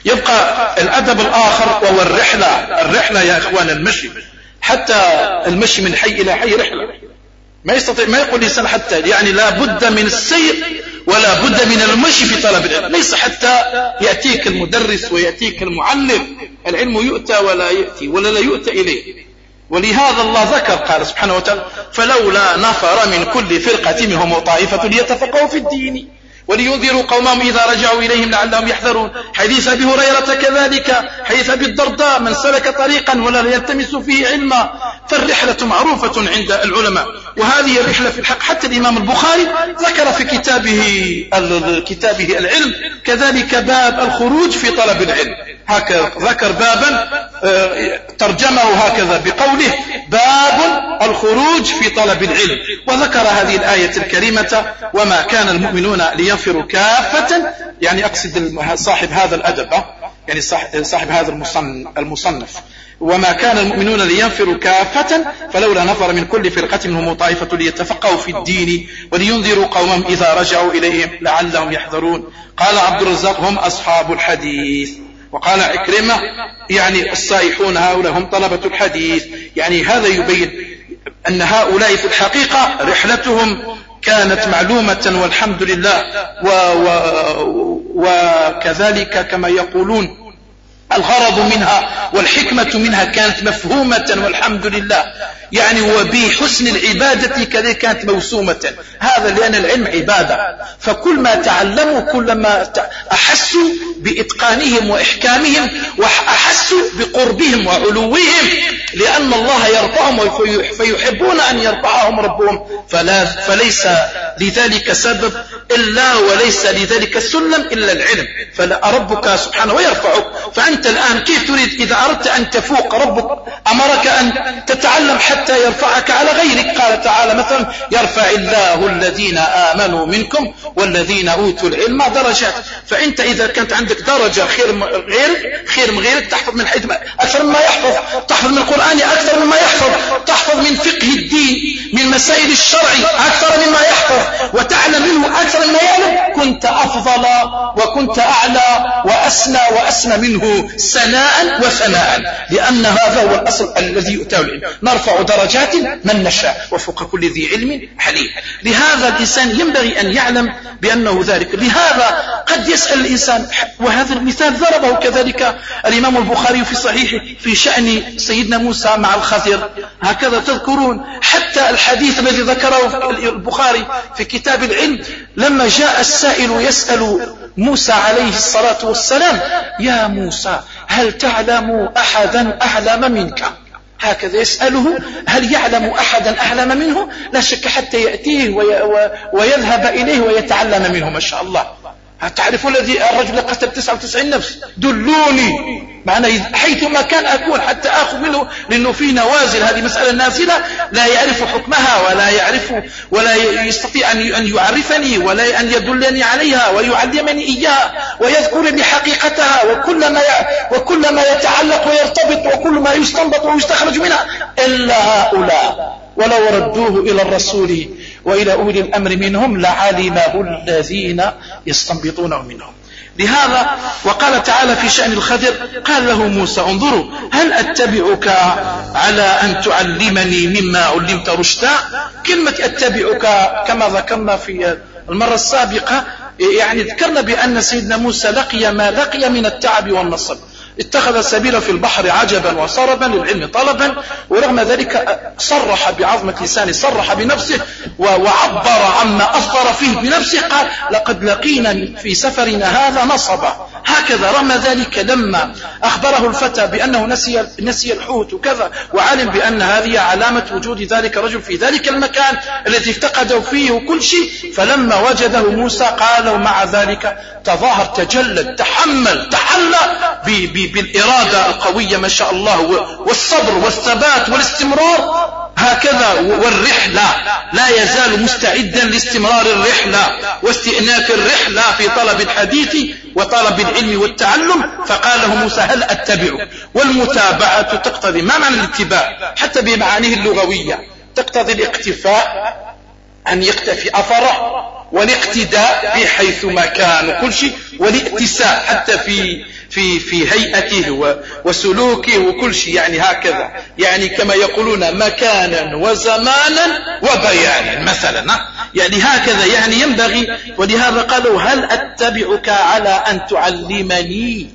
يبقى الأدب الآخر وهو الرحلة. الرحلة يا إخوان المشي. حتى المشي من حي إلى حي رحلة. ما يستطيع ما يقول الإنسان حتى يعني لا بد من السير ولا بد من المشي في طلب العلم. ليس حتى يأتيك المدرس ويأتيك المعلم. العلم يؤتى ولا يأتي ولا لا يؤتى إليه. ولهذا الله ذكر قال سبحانه وتعالى فلولا نفر من كل فرقة منهم طائفة ليتفقهوا في الدين. ولينذروا قومهم إذا رجعوا إليهم لعلهم يحذرون. حديث أبي هريرة كذلك. حديث أبي الدرداء من سلك طريقا ولا يلتمس فيه علما فالرحلة معروفة عند العلماء. وهذه الرحلة في الحق. حتى الإمام البخاري ذكر في كتابه كتابه العلم كذلك باب الخروج في طلب العلم. هكذا ذكر بابا آه، ترجمه هكذا بقوله باب الخروج في طلب العلم. وذكر هذه الآية الكريمة وما كان المؤمنون لينفروا كافة. يعني أقصد صاحب هذا الأدب يعني صاحب هذا المصنف. وما كان المؤمنون لينفروا كافة فلولا نفر من كل فرقة منهم طائفة ليتفقهوا في الدين ولينذروا قومهم إذا رجعوا إليهم لعلهم يحذرون. قال عبد الرزاق هم أصحاب الحديث. وقال عكرمة يعني السائحون هؤلاء هم طلبة الحديث. يعني هذا يبين أن هؤلاء في الحقيقة رحلتهم كانت معلومة والحمد لله. و و وكذلك كما يقولون الغرض منها والحكمة منها كانت مفهومة والحمد لله. يعني وبحسن العبادة كذلك كانت موسومة. هذا لأن العلم عبادة. فكل ما تعلموا كلما أحسوا بإتقانهم وإحكامهم وأحسوا بقربهم وعلوهم لأن الله يرفعهم فيحبون أن يرفعهم ربهم. فلا فليس لذلك سبب إلا وليس لذلك سلم إلا العلم. فربك سبحانه ويرفعك فأنت الآن كيف تريد إذا أردت أن تفوق ربك؟ أمرك أن تتعلم حتى يرفعك على غيرك. قال تعالى مثلا يرفع الله الذين آمنوا منكم والذين أوتوا العلم درجات. فأنت إذا كانت عندك درجة خير غيرك خير من غيرك تحفظ من حيث أكثر مما يحفظ. تحفظ من القرآن أكثر مما يحفظ. تحفظ من فقه الدين من مسائل الشرع أكثر مما يحفظ. وتعلم منه أكثر مما يعلم. كنت أفضل وكنت أعلى وأسنى وأسنى منه سناء وثناء. لأن هذا هو الأصل الذي يؤتاه العلم. نرفع درجات من نشاء وفوق كل ذي علم حليم. لهذا الإنسان ينبغي أن يعلم بأنه ذلك. لهذا قد يسأل الإنسان وهذا المثال ضربه كذلك الإمام البخاري في صحيحه في شأن سيدنا موسى مع الخضر. هكذا تذكرون حتى الحديث الذي ذكره البخاري في كتاب العلم لما جاء السائل يسأل موسى عليه الصلاة والسلام يا موسى هل تعلم أحدا أعلم منك؟ هكذا يسأله هل يعلم أحدا أعلم منه؟ لا شك حتى يأتيه ويذهب إليه ويتعلم منه ما شاء الله. تعرف الذي الرجل قتل 99 نفس؟ دلوني. معنى حيثما كان أكون حتى أخذ منه لأنه في نوازل. هذه مسألة نازلة. لا يعرف حكمها ولا يعرف ولا يستطيع أن يعرفني ولا أن يدلني عليها ويعلمني إياها ويذكر لي حقيقتها وكل ما وكل ما يتعلق ويرتبط وكل ما يستنبط ويستخرج منها إلا هؤلاء. ولو ردوه إلى الرسول وإلى أولي الأمر منهم لعلمه الذين يستنبطونه منهم. لهذا وقال تعالى في شأن الخضر قال له موسى انظروا هل أتبعك على أن تعلمني مما علمت رشدا؟ كلمة أتبعك كما ذكرنا في المرة السابقة يعني ذكرنا بأن سيدنا موسى لقي ما لقي من التعب والنصب. اتخذ سبيله في البحر عجبا وصربا للعلم طلبا ورغم ذلك صرح بعظمة لسانه صرح بنفسه وعبر عما أثر فيه بنفسه قال لقد لقينا في سفرنا هذا نصبا. هكذا رغم ذلك لما أخبره الفتى بأنه نسي, نسي الحوت وكذا وعلم بأن هذه علامة وجود ذلك الرجل في ذلك المكان الذي افتقده فيه كل شيء فلما وجده موسى قال مع ذلك تظاهر تجلد تحمل تحلى بالإرادة القوية ما شاء الله والصبر والثبات والاستمرار. هكذا والرحلة لا يزال مستعدا لاستمرار الرحلة واستئناف الرحلة في طلب الحديث وطلب العلم. والتعلم فقال له موسى هل أتبعك؟ والمتابعة تقتضي ما معنى الاتباع؟ حتى بمعانيه اللغوية. تقتضي الاقتفاء أن يقتفي أثره والاقتداء بحيث ما كان وكل شيء والائتساء حتى في في في هيئته وسلوكه وكل شيء يعني هكذا. يعني كما يقولون مكانا وزمانا وبيانا مثلا. يعني هكذا يعني ينبغي. ولهذا قالوا هل أتبعك على أن تعلمني؟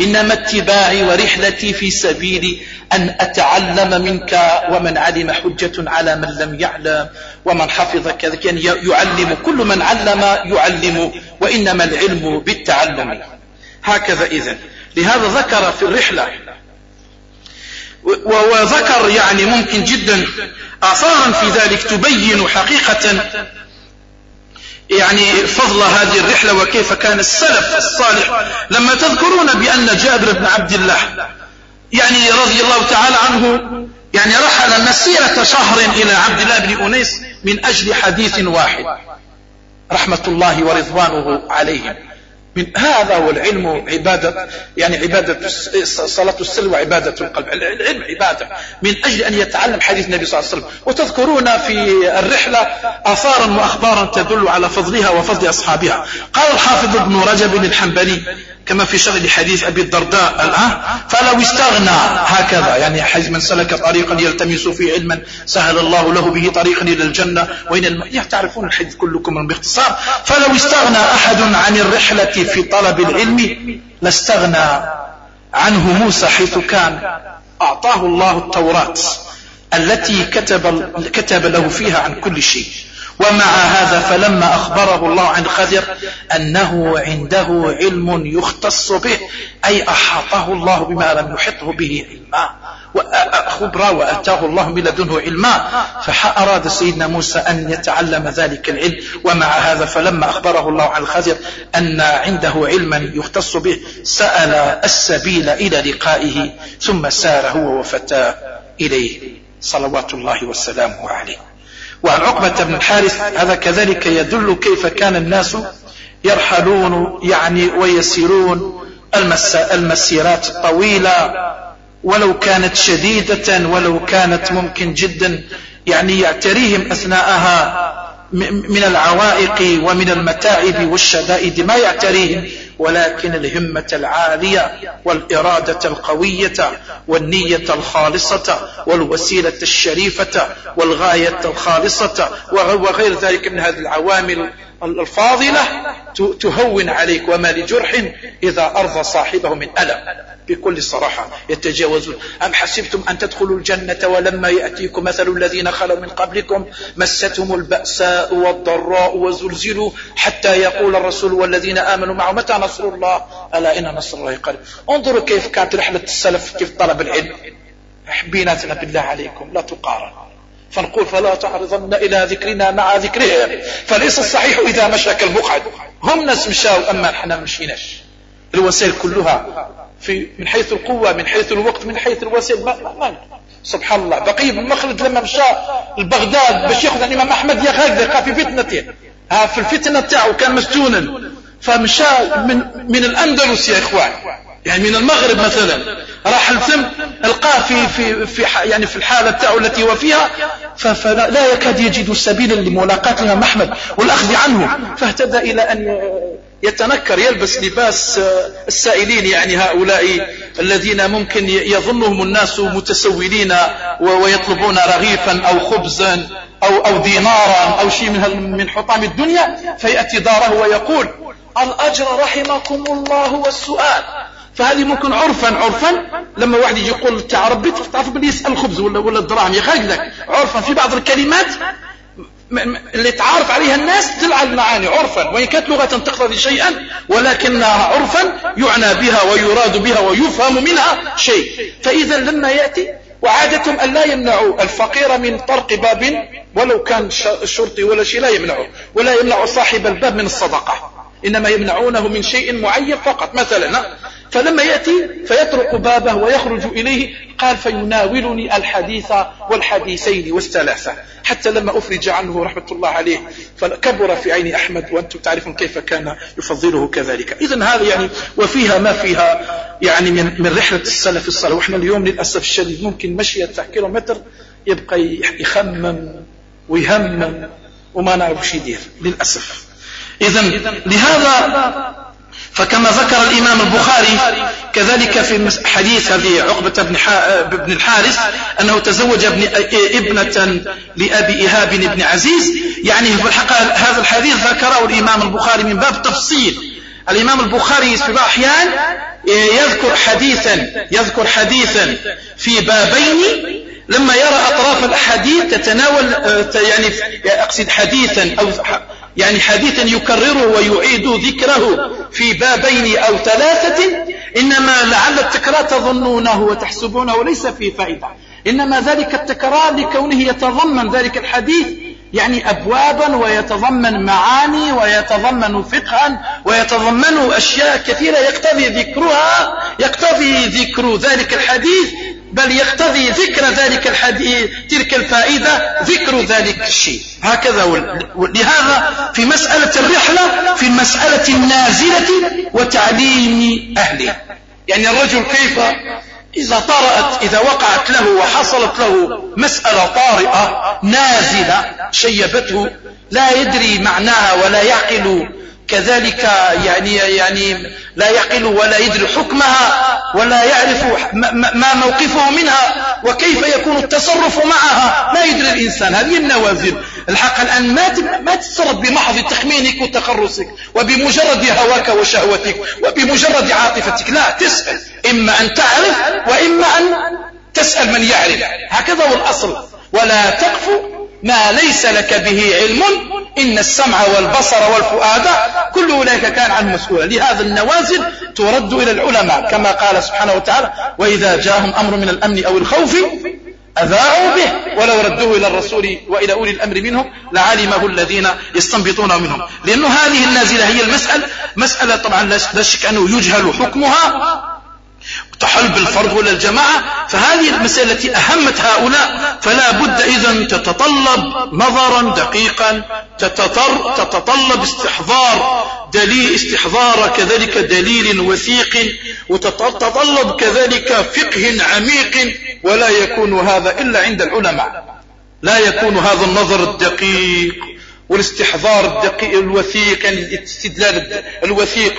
إنما اتباعي ورحلتي في سبيل أن أتعلم منك ومن علم حجة على من لم يعلم ومن حفظ كذا. يعني يعلم كل من علم يعلم وإنما العلم بالتعلم. هكذا إذن. لهذا ذكر في الرحلة. وذكر يعني ممكن جدا آثارا في ذلك تبين حقيقة يعني فضل هذه الرحلة وكيف كان السلف الصالح. لما تذكرون بأن جابر بن عبد الله يعني رضي الله تعالى عنه يعني رحل مسيرة شهر إلى عبد الله بن أنيس من أجل حديث واحد. رحمة الله ورضوانه عليهم. من هذا هو العلم عبادة يعني عبادة صلاة السر وعبادة القلب. العلم عبادة من أجل أن يتعلم حديث النبي صلى الله عليه وسلم. وتذكرون في الرحلة آثارا وأخبارا تدل على فضلها وفضل أصحابها. قال الحافظ ابن رجب الحنبلي كما في شرح حديث أبي الدرداء الآن فلو استغنى هكذا. يعني من سلك طريقا يلتمس فيه علما سهل الله له به طريقا إلى الجنة وإن الم... تعرفون الحديث كلكم باختصار. فلو استغنى أحد عن الرحلة في طلب العلم لاستغنى عنه موسى حيث كان. أعطاه الله التوراة التي كتب, كتب له فيها عن كل شيء. ومع هذا فلما أخبره الله عن خضر أنه عنده علم يختص به أي أحاطه الله بما لم يحطه به علما خبرا وأتاه الله من لدنه علما فأراد سيدنا موسى أن يتعلم ذلك العلم. ومع هذا فلما أخبره الله عن الخضر أن عنده علما يختص به سأل السبيل إلى لقائه ثم سار هو وفتاه إليه. صلوات الله وسلامه عليه. وعن عقبة بن الحارث هذا كذلك يدل كيف كان الناس يرحلون يعني ويسيرون. المسيرات الطويلة ولو كانت شديدة ولو كانت ممكن جدا يعني يعتريهم أثناءها من العوائق ومن المتاعب والشدائد ما يعتريهم. ولكن الهمة العالية والإرادة القوية والنية الخالصة والوسيلة الشريفة والغاية الخالصة وغير ذلك من هذه العوامل الفاضلة تهون عليك وما لجرح إذا أرضى صاحبه من ألم. بكل صراحة يتجاوزون. أم حسبتم أن تدخلوا الجنة ولما يأتيكم مثل الذين خلوا من قبلكم؟ مستهم البأساء والضراء وزلزلوا حتى يقول الرسول والذين آمنوا معه متى نصر الله؟ ألا إن نصر الله قريب. انظروا كيف كانت رحلة السلف كيف طلب العلم. حبيناتنا بالله عليكم لا تقارن. فنقول فلا تعرضن إلى ذكرنا مع ذكرهم. فليس الصحيح إذا مشى كالمقعد هم ناس مشاوا أما إحنا مشيناش. الوسائل كلها في من حيث القوة من حيث الوقت من حيث الوسائل ما, ما سبحان الله. بقي بن مخلد لما مشى لبغداد باش ياخذ الإمام أحمد يا هكذا في فتنته ها في الفتنة تاعو كان مسجونا. فمشى من من الأندلس يا إخوان. يعني من المغرب مثلا راح الثم القاه في في في يعني في الحالة تاعو التي هو فيها فلا يكاد يجد سبيلا لملاقاه الامام أحمد والأخذ عنه. فاهتدى إلى أن يتنكر يلبس لباس السائلين يعني هؤلاء الذين ممكن يظنهم الناس متسولين ويطلبون رغيفا أو خبزا أو, أو دينارا أو شيء من, من حطام الدنيا فيأتي داره ويقول الأجر رحمكم الله والسؤال. فهذه ممكن عرفا عرفا. لما واحد يجي يقول تاع ربي تعرف بلي يسأل الخبز ولا ولا الدراهم. يخرج لك عرفا في بعض الكلمات اللي تعارف عليها الناس تلعى المعاني. عرفا. وإن كانت لغة تقتضي شيئا ولكنها عرفا يعنى بها ويراد بها ويفهم منها شيء. فإذا لما يأتي وعادتهم أن لا يمنعوا الفقير من طرق باب ولو كان شرطي ولا شيء لا يمنعه. ولا يمنع صاحب الباب من الصدقة. إنما يمنعونه من شيء معين فقط. مثلا فلما يأتي فيطرق بابه ويخرج إليه قال فيناولني الحديث والحديثين والثلاثة. حتى لما أفرج عنه رحمة الله عليه فكبر في عين أحمد وأنتم تعرفون كيف كان يفضله كذلك. إذا هذا يعني وفيها ما فيها يعني من, من رحلة السلف الصالح وإحنا اليوم للأسف الشديد ممكن مشية كيلومتر يبقى يخمم ويهمم وما نعرف شي يدير للأسف. إذا لهذا فكما ذكر الإمام البخاري كذلك في حديث أبي عقبة بن الحارث أنه تزوج ابن ابنة لأبي إيهاب بن عزيز. يعني هذا الحديث ذكره الإمام البخاري من باب تفصيل. الإمام البخاري في أحيان يذكر حديثا يذكر حديثا في بابين لما يرى أطراف الأحاديث تتناول يعني أقصد حديثا أو يعني حديثا يكرره ويعيد ذكره في بابين أو ثلاثة إنما لعل التكرار تظنونه وتحسبونه ليس فيه فائدة. إنما ذلك التكرار لكونه يتضمن ذلك الحديث يعني أبوابا ويتضمن معاني ويتضمن فقها ويتضمن أشياء كثيرة يقتضي ذكرها يقتضي ذكر ذلك الحديث بل يقتضي ذكر ذلك الحديث تلك الفائدة ذكر ذلك الشيء. هكذا لهذا في مسألة الرحلة في المسألة النازلة وتعليم أهله يعني الرجل كيف إذا طرأت إذا وقعت له وحصلت له مسألة طارئة نازلة شيبته لا يدري معناها ولا يعقل كذلك يعني يعني لا يعقل ولا يدري حكمها ولا يعرف ما موقفه منها وكيف يكون التصرف معها. لا يدري الإنسان. هذه النوازل. الحق الآن ما ما تتصرف بمحض تخمينك وتخرصك وبمجرد هواك وشهوتك وبمجرد عاطفتك. لا تسأل. إما أن تعرف وإما أن تسأل من يعرف. هكذا هو الأصل. ولا تقف ما ليس لك به علم إن السمع والبصر والفؤاد كل أولئك كان عنه مسؤولا. لهذا النوازل ترد إلى العلماء كما قال سبحانه وتعالى وإذا جاءهم أمر من الأمن أو الخوف أذاعوا به ولو ردوه إلى الرسول وإلى أولي الأمر منهم لعلمه الذين يستنبطون منهم. لأن هذه النازلة هي المسألة مسألة طبعا لا شك أنه يجهل حكمها. تحل بالفرض ولا الجماعة فهذه المسألة التي أهمت هؤلاء فلا بد إذا تتطلب نظرا دقيقا تتطر تتطلب استحضار دليل استحضار كذلك دليل وثيق وتتطلب كذلك فقه عميق ولا يكون هذا إلا عند العلماء. لا يكون هذا النظر الدقيق. والاستحضار الدقيق الوثيق يعني الاستدلال الوثيق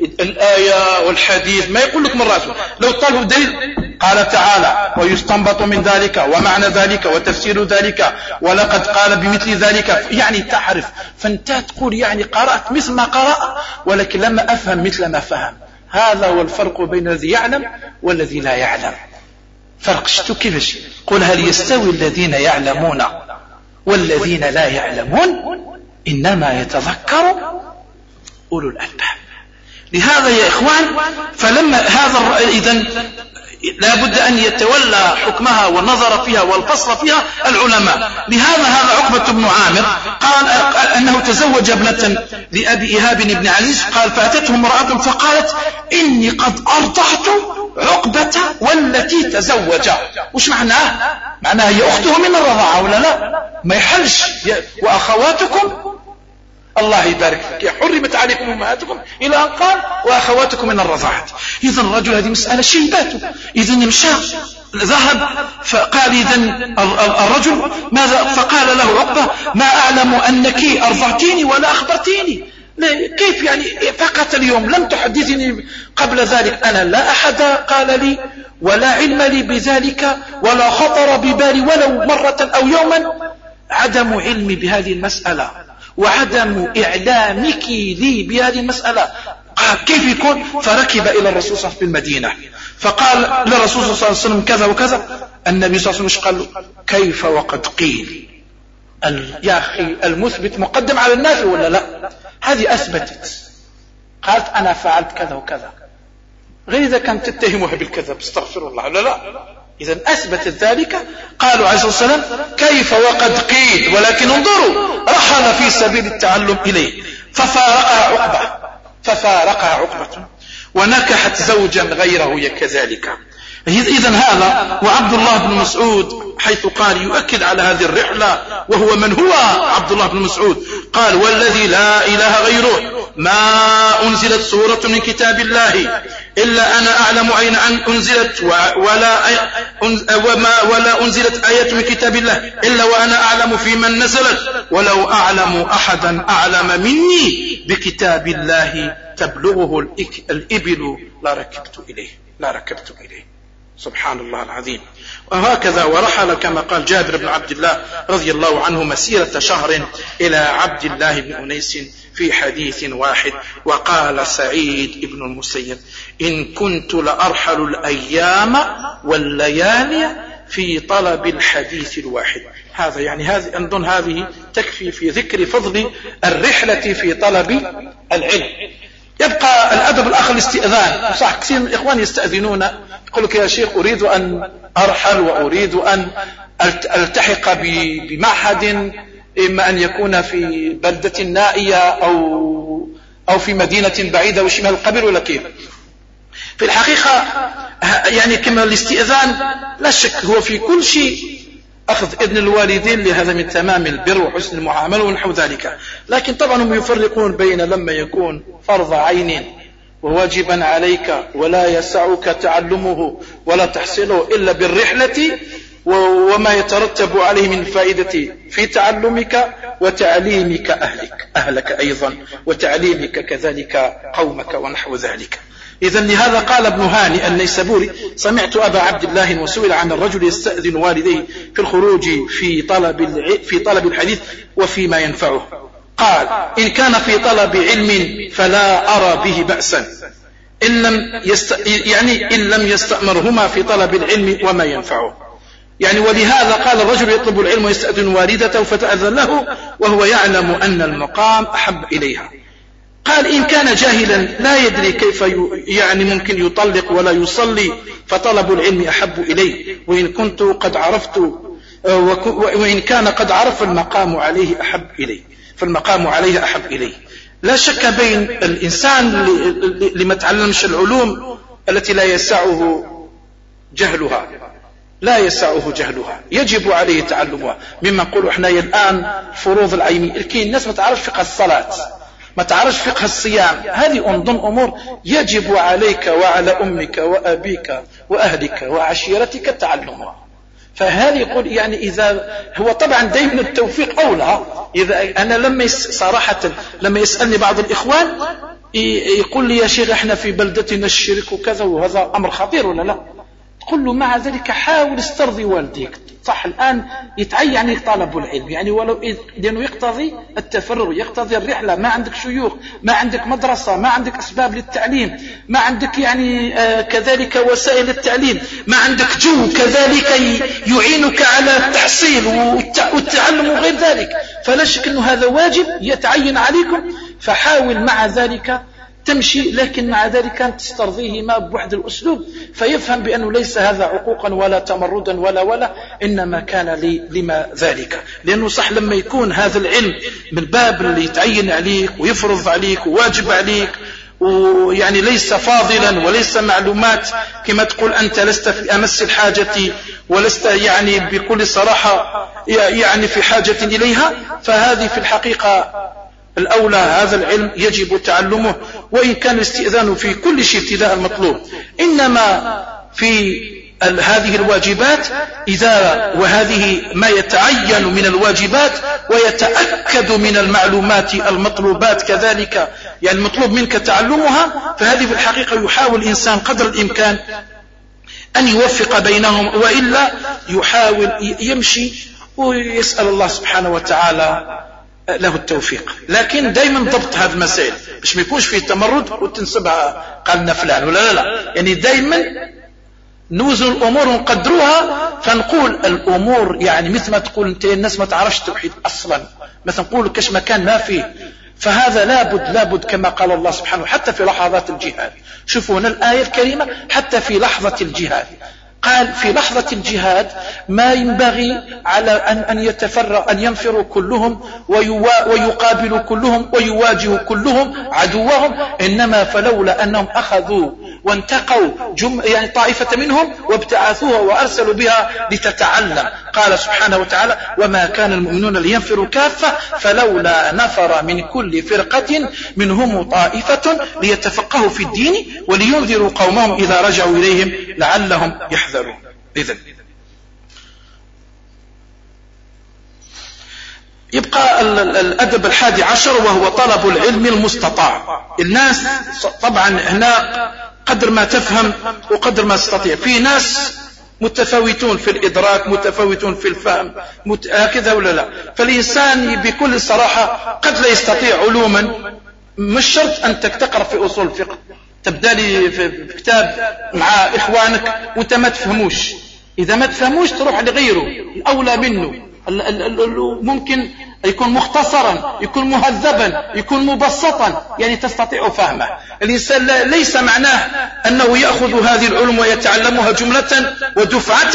الآية والحديث ما يقول لك مرات لو طالبوا دليل قال تعالى ويستنبط من ذلك ومعنى ذلك وتفسير ذلك ولقد قال بمثل ذلك. يعني تعرف فانت تقول يعني قرأت مثل ما قرأ ولكن لما أفهم مثل ما فهم. هذا هو الفرق بين الذي يعلم والذي لا يعلم. فرق شتو كيفاش؟ قل هل يستوي الذين يعلمون؟ والذين لا يعلمون إنما يتذكر أولو الألباب. لهذا يا إخوان فلما هذا إذا لا بد أن يتولى حكمها والنظر فيها والفصل فيها العلماء. لهذا هذا عقبة بن عامر قال أنه تزوج ابنة لأبي إيهاب بن عزيز قال فأتته امرأة فقالت إني قد أرضعت عقبة والتي تزوج. وش معناه؟ معناه هي أخته من الرضاعة ولا لا؟ ما يحلش. وأخواتكم؟ الله يبارك فيك. حرمت عليكم أمهاتكم. إلى أن قال وأخواتكم من الرضاعة. إذا الرجل هذه مسألة شيباته. إذا مشى. ذهب. فقال إذا الرجل ماذا؟ فقال له عقبة ما أعلم أنك أرضعتيني ولا أخبرتيني. كيف يعني؟ فقط اليوم لم تحدثني قبل ذلك. أنا لا أحد قال لي ولا علم لي بذلك ولا خطر ببالي ولو مرة أو يوما. عدم علمي بهذه المسألة وعدم إعلامك لي بهذه المسألة. كيف يكون؟ فركب إلى الرسول صلى الله عليه وسلم في المدينة. فقال للرسول صلى الله عليه وسلم كذا وكذا. النبي صلى الله عليه وسلم قال كيف وقد قيل؟ يا أخي المثبت مقدم على النافي ولا لا؟ هذه أثبتت. قالت أنا فعلت كذا وكذا. غير إذا كانت تتهمها بالكذب استغفر الله. لا لا. إذا أثبتت ذلك. قالوا عليه الصلاة والسلام كيف وقد قيل؟ ولكن انظروا رحل في سبيل التعلم إليه. ففارقها عقبة. ففارقها عقبة. ونكحت زوجا غيره كذلك. إذا هذا وعبد الله بن مسعود حيث قال يؤكد على هذه الرحلة وهو من هو عبد الله بن مسعود؟ قال والذي لا إله غيره ما أنزلت سورة من كتاب الله إلا أنا أعلم أين أن أنزلت ولا, وما ولا أنزلت آية من كتاب الله إلا وأنا أعلم في من نزلت ولو أعلم أحدا أعلم مني بكتاب الله تبلغه الإبل لركبت إليه لا ركبت إليه. سبحان الله العظيم. وهكذا ورحل كما قال جابر بن عبد الله رضي الله عنه مسيرة شهر إلى عبد الله بن أنيس في حديث واحد وقال سعيد بن المسيب إن كنت لأرحل الأيام والليالي في طلب الحديث الواحد. هذا يعني هذه أنظن هذه تكفي في ذكر فضل الرحلة في طلب العلم. يبقى الأدب الآخر الاستئذان. صح كثير من الإخوان يستأذنون. يقول لك يا شيخ أريد أن أرحل وأريد أن ألتحق بمعهد إما أن يكون في بلدة نائية أو أو في مدينة بعيدة وشمال القبر ولا كيف؟ في الحقيقة يعني كما الاستئذان لا شك هو في كل شيء أخذ إذن الوالدين لهذا من تمام البر وحسن المعاملة ونحو ذلك. لكن طبعا هم يفرقون بين لما يكون فرض عين وواجبا عليك ولا يسعك تعلمه ولا تحصله إلا بالرحلة وما يترتب عليه من فائدة في تعلمك وتعليمك أهلك أهلك أيضا وتعليمك كذلك قومك ونحو ذلك. إذا لهذا قال ابن هاني النيسابوري سمعت أبا عبد الله وسئل عن الرجل يستأذن والديه في الخروج في طلب في طلب الحديث وفيما ينفعه. قال إن كان في طلب علم فلا أرى به بأسا. إن لم يست... يعني إن لم يستأمرهما في طلب العلم وما ينفعه. يعني ولهذا قال الرجل يطلب العلم ويستأذن والدته فتأذن له وهو يعلم أن المقام أحب إليها. قال إن كان جاهلا لا يدري كيف يعني ممكن يطلق ولا يصلي فطلب العلم أحب إليه. وإن كنت قد عرفت وإن كان قد عرف المقام عليه أحب إليه. فالمقام عليه أحب إليه. لا شك بين الإنسان لما تعلمش العلوم التي لا يسعه جهلها. لا يسعه جهلها. يجب عليه تعلمها. مما نقول إحنا الآن فروض العيني كاين الناس ما تعرفش فقه الصلاة ما تعرفش فقه الصيام هذه أنظم أمور. يجب عليك وعلى أمك وأبيك وأهلك وعشيرتك تعلمها. فهذه يقول يعني إذا هو طبعا دائما التوفيق أولى. إذا أنا لما صراحة لما يسألني بعض الإخوان يقول لي يا شيخ إحنا في بلدتنا الشرك وكذا وهذا أمر خطير ولا لا؟ تقول له مع ذلك حاول استرضي والديك. صح الآن يتعين يعني طلب العلم. يعني ولو لأنه يقتضي التفرغ يقتضي الرحلة. ما عندك شيوخ ما عندك مدرسة ما عندك أسباب للتعليم. ما عندك يعني آه كذلك وسائل التعليم. ما عندك جو كذلك يعينك على التحصيل والتعلم وغير ذلك. فلا شك أنه هذا واجب يتعين عليكم. فحاول مع ذلك تمشي لكن مع ذلك كانت تسترضيه ما بواحد الأسلوب. فيفهم بأنه ليس هذا عقوقا ولا تمردا ولا ولا إنما كان لما ذلك. لأنه صح لما يكون هذا العلم من باب اللي يتعين عليك ويفرض عليك وواجب عليك ويعني ليس فاضلا وليس معلومات. كما تقول أنت لست في أمس الحاجة ولست يعني بكل صراحة يعني في حاجة إليها فهذه في الحقيقة الأولى هذا العلم يجب تعلمه وإن كان الاستئذان في كل شيء ابتداء مطلوب. إنما في هذه الواجبات إذا وهذه ما يتعين من الواجبات ويتأكد من المعلومات المطلوبات كذلك يعني المطلوب منك تعلمها فهذه في الحقيقة يحاول الإنسان قدر الإمكان أن يوفق بينهم وإلا يحاول يمشي ويسأل الله سبحانه وتعالى له التوفيق. لكن دائما ضبط هذه المسائل. باش ما يكونش فيه تمرد وتنسبها قالنا فلان. ولا لا لا. يعني دائما نوزن الأمور ونقدروها فنقول الأمور يعني مثل ما تقول أنت الناس ما تعرفش التوحيد أصلا. مثلا نقول كاش مكان ما فيه. فهذا لابد لابد كما قال الله سبحانه حتى في لحظات الجهاد. شوفوا هنا الآية الكريمة حتى في لحظة الجهاد. قال في لحظة الجهاد ما ينبغي على أن, أن يتفرق أن ينفروا كلهم ويقابلوا كلهم ويواجهوا كلهم عدوهم إنما فلولا أنهم أخذوا وانتقوا جم يعني طائفة منهم وابتعثوها وأرسلوا بها لتتعلم. قال سبحانه وتعالى وما كان المؤمنون لينفروا كافة فلولا نفر من كل فرقة منهم طائفة ليتفقهوا في الدين ولينذروا قومهم إذا رجعوا إليهم لعلهم يحذرون. إذن يبقى الأدب الحادي عشر وهو طلب العلم المستطاع. الناس طبعا هنا قدر ما تفهم وقدر ما تستطيع. في ناس متفاوتون في الإدراك متفاوتون في الفهم مت... هكذا ولا لا؟ فالإنسان بكل صراحة قد لا يستطيع علوما. مش شرط أن تقرأ في أصول الفقه. تبدأ لي في كتاب مع إخوانك وأنت ما تفهموش. إذا ما تفهموش تروح لغيره الأولى منه. ممكن يكون مختصرا يكون مهذبا يكون مبسطا يعني تستطيع فهمه. الإنسان ليس معناه أنه يأخذ هذه العلوم ويتعلمها جملة ودفعة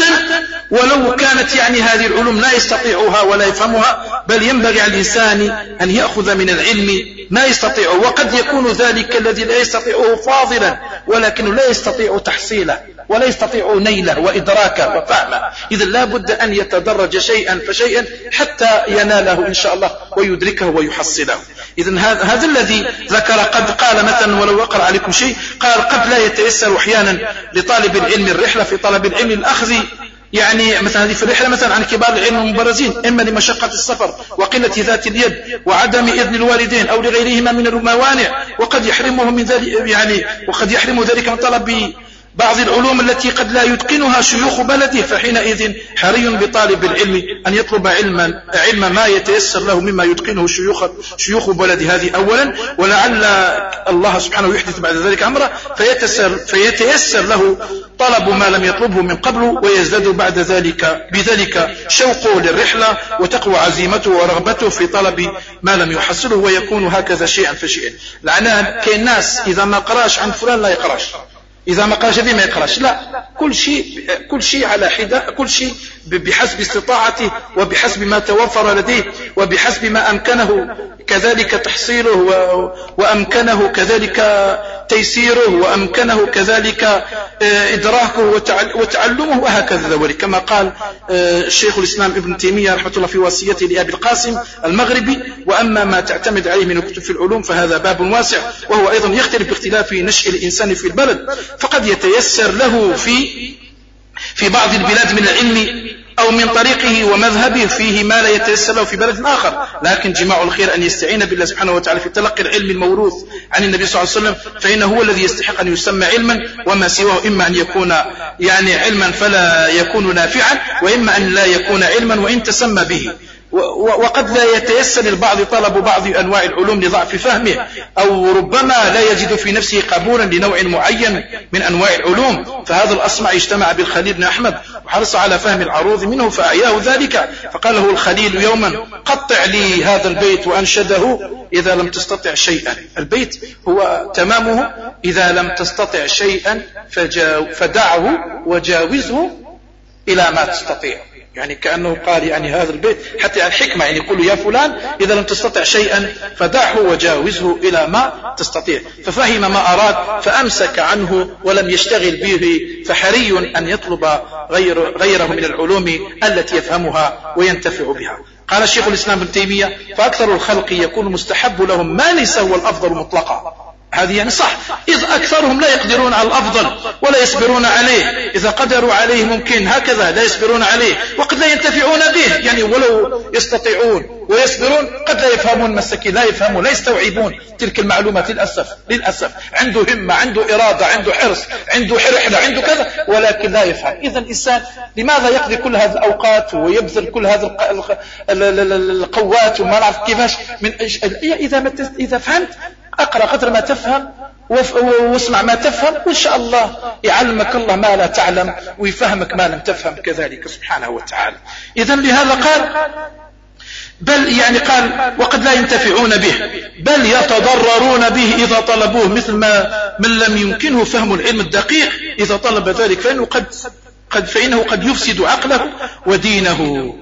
ولو كانت يعني هذه العلوم لا يستطيعها ولا يفهمها بل ينبغي على الإنسان أن يأخذ من العلم ما يستطيع وقد يكون ذلك الذي لا يستطيعه فاضلا ولكنه لا يستطيع تحصيله. ولا يستطيع نيله وإدراكه وفهمه. إذا لا بد أن يتدرج شيئا فشيئا حتى يناله إن شاء الله ويدركه ويحصله. إذا هذا الذي ذكر قد قال مثلا ولو أقرأ عليكم شيء قال قد لا يتيسر أحيانا لطالب العلم الرحلة في طلب العلم الأخذ. يعني مثلا هذه في الرحلة مثلا عن كبار العلم المبرزين إما لمشقة السفر وقلة ذات اليد وعدم إذن الوالدين أو لغيرهما من الموانع وقد يحرمهم من ذلك يعني وقد يحرم ذلك من طلب بعض العلوم التي قد لا يتقنها شيوخ بلده فحينئذ حري بطالب العلم أن يطلب علما علم ما يتيسر له مما يتقنه شيوخ شيوخ بلده هذه أولا ولعل الله سبحانه يحدث بعد ذلك أمره فيتيسر, فيتيسر له طلب ما لم يطلبه من قبل ويزداد بعد ذلك بذلك شوقه للرحلة وتقوى عزيمته ورغبته في طلب ما لم يحصله ويكون هكذا شيئا فشيئا. لعناه كاين ناس إذا ما قراش عند فلان لا يقراش. إذا ما قراش هذه ما يقراش. لا كل شيء كل شيء على حدة كل شيء بحسب استطاعته وبحسب ما توفر لديه وبحسب ما أمكنه كذلك تحصيله وأمكنه كذلك تيسيره وأمكنه كذلك آه، إدراكه وتعلمه وهكذا ذلك. كما قال آه، الشيخ الإسلام ابن تيمية رحمة الله في وصيته لأبي القاسم المغربي وأما ما تعتمد عليه من كتب في العلوم فهذا باب واسع وهو أيضا يختلف باختلاف نشء الإنسان في البلد فقد يتيسر له في في بعض البلاد من العلم أو من طريقه ومذهبه فيه ما لا يتيسر له في بلد آخر. لكن جماع الخير أن يستعين بالله سبحانه وتعالى في تلقي العلم الموروث عن النبي صلى الله عليه وسلم فإنه هو الذي يستحق أن يسمى علما وما سواه إما أن يكون يعني علما فلا يكون نافعا وإما أن لا يكون علما وإن تسمى به. وقد لا يتيسر للبعض طلب بعض أنواع العلوم لضعف فهمه أو ربما لا يجد في نفسه قبولا لنوع معين من أنواع العلوم. فهذا الأصمع اجتمع بالخليل بن أحمد وحرص على فهم العروض منه فأعياه ذلك. فقال له الخليل يوما قطع لي هذا البيت وأنشده إذا لم تستطع شيئا. البيت هو تمامه إذا لم تستطع شيئا فدعه وجاوزه إلى ما تستطيع. يعني كأنه قال يعني هذا البيت حتى الحكمة يعني يقول يا فلان إذا لم تستطع شيئا فدعه وجاوزه إلى ما تستطيع. ففهم ما أراد فأمسك عنه ولم يشتغل به فحري أن يطلب غير غيره من العلوم التي يفهمها وينتفع بها. قال الشيخ الإسلام ابن تيمية فأكثر الخلق يكون مستحب لهم ما ليس هو الأفضل مطلقا. هذه يعني صح. إذ أكثرهم لا يقدرون على الأفضل ولا يصبرون عليه. إذا قدروا عليه ممكن هكذا لا يصبرون عليه. وقد لا ينتفعون به. يعني ولو يستطيعون ويصبرون قد لا يفهمون المساكين لا يفهمون لا يستوعبون. تلك المعلومات للأسف للأسف. عنده همة عنده إرادة عنده حرص عنده رحلة عنده كذا ولكن لا يفهم. إذا الإنسان لماذا يقضي كل هذه الأوقات ويبذل كل هذه القوات وما نعرف كيفاش من إذا إذا فهمت أقرأ قدر ما تفهم واسمع ما تفهم وإن شاء الله يعلمك الله ما لا تعلم ويفهمك ما لم تفهم كذلك سبحانه وتعالى. إذا لهذا قال بل يعني قال وقد لا ينتفعون به بل يتضررون به إذا طلبوه مثل ما من لم يمكنه فهم العلم الدقيق إذا طلب ذلك فإنه قد, قد فإنه قد يفسد عقله ودينه.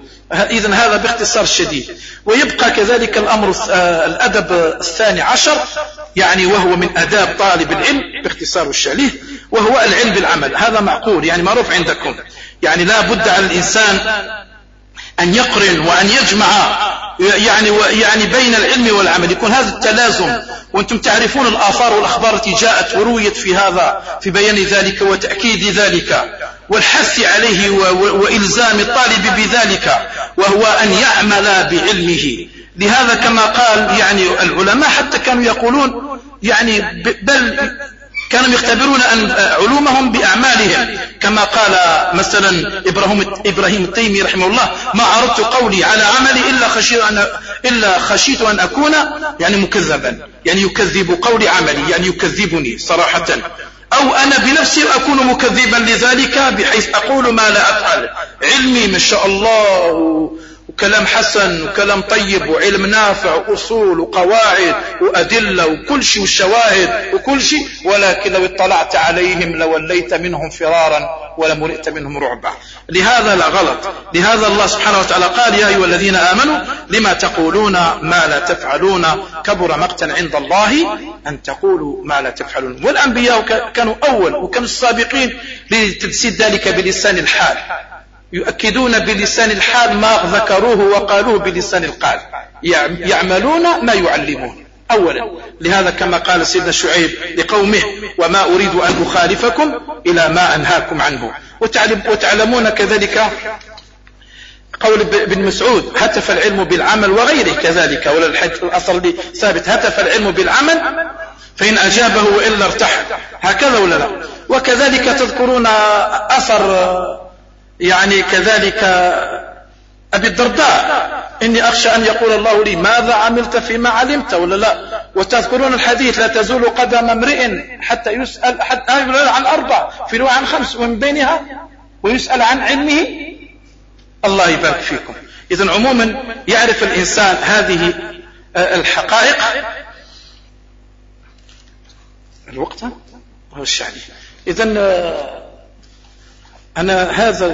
إذا هذا باختصار شديد. ويبقى كذلك الأمر آه، الأدب الثاني عشر يعني وهو من أداب طالب العلم باختصار الشاليه وهو العلم بالعمل. هذا معقول يعني معروف عندكم. يعني لا بد على الإنسان أن يقرن وأن يجمع يعني يعني بين العلم والعمل. يكون هذا التلازم. وأنتم تعرفون الآثار والأخبار التي جاءت ورويت في هذا في بيان ذلك وتأكيد ذلك. والحث عليه وإلزام الطالب بذلك وهو أن يعمل بعلمه. لهذا كما قال يعني العلماء حتى كانوا يقولون يعني بل كانوا يختبرون أن علومهم بأعمالهم. كما قال مثلا إبراهيم, إبراهيم التيمي رحمه الله ما عرضت قولي على عملي إلا خشيت أن, إلا خشيت أن أكون يعني مكذبا. يعني يكذب قولي عملي يعني يكذبني صراحة. أو أنا بنفسي أكون مكذبا لذلك بحيث أقول ما لا أفعل. علمي ما شاء الله وكلام حسن وكلام طيب وعلم نافع وأصول وقواعد وأدلة وكل شيء والشواهد وكل شيء ولكن لو اطلعت عليهم لوليت منهم فرارا ولملئت منهم رعبا. لهذا لا غلط. لهذا الله سبحانه وتعالى قال يا أيها الذين آمنوا لما تقولون ما لا تفعلون؟ كبر مقتا عند الله أن تقولوا ما لا تفعلون. والأنبياء كانوا أول وكانوا السابقين لتجسيد ذلك بلسان الحال. يؤكدون بلسان الحال ما ذكروه وقالوه بلسان القال. يعملون ما يعلمون. أولا لهذا كما قال سيدنا شعيب لقومه وما أريد أن أخالفكم إلى ما أنهاكم عنه. وتعلمون كذلك قول بن مسعود هتف العلم بالعمل وغيره. كذلك الأصل ثابت. هتف العلم بالعمل فإن أجابه وإلا ارتحل. هكذا ولا لا؟ وكذلك تذكرون أثر يعني كذلك أبي الدرداء. إني أخشى أن يقول الله لي ماذا عملت فيما علمت? ولا لا. وتذكرون الحديث لا تزول قدم امرئ حتى يسأل حتى عن أربع في رواية عن خمس ومن بينها ويسأل عن علمه. الله يبارك فيكم. إذا عموما يعرف الإنسان هذه الحقائق. الوقت؟ هو الشعبي إذا أنا هذا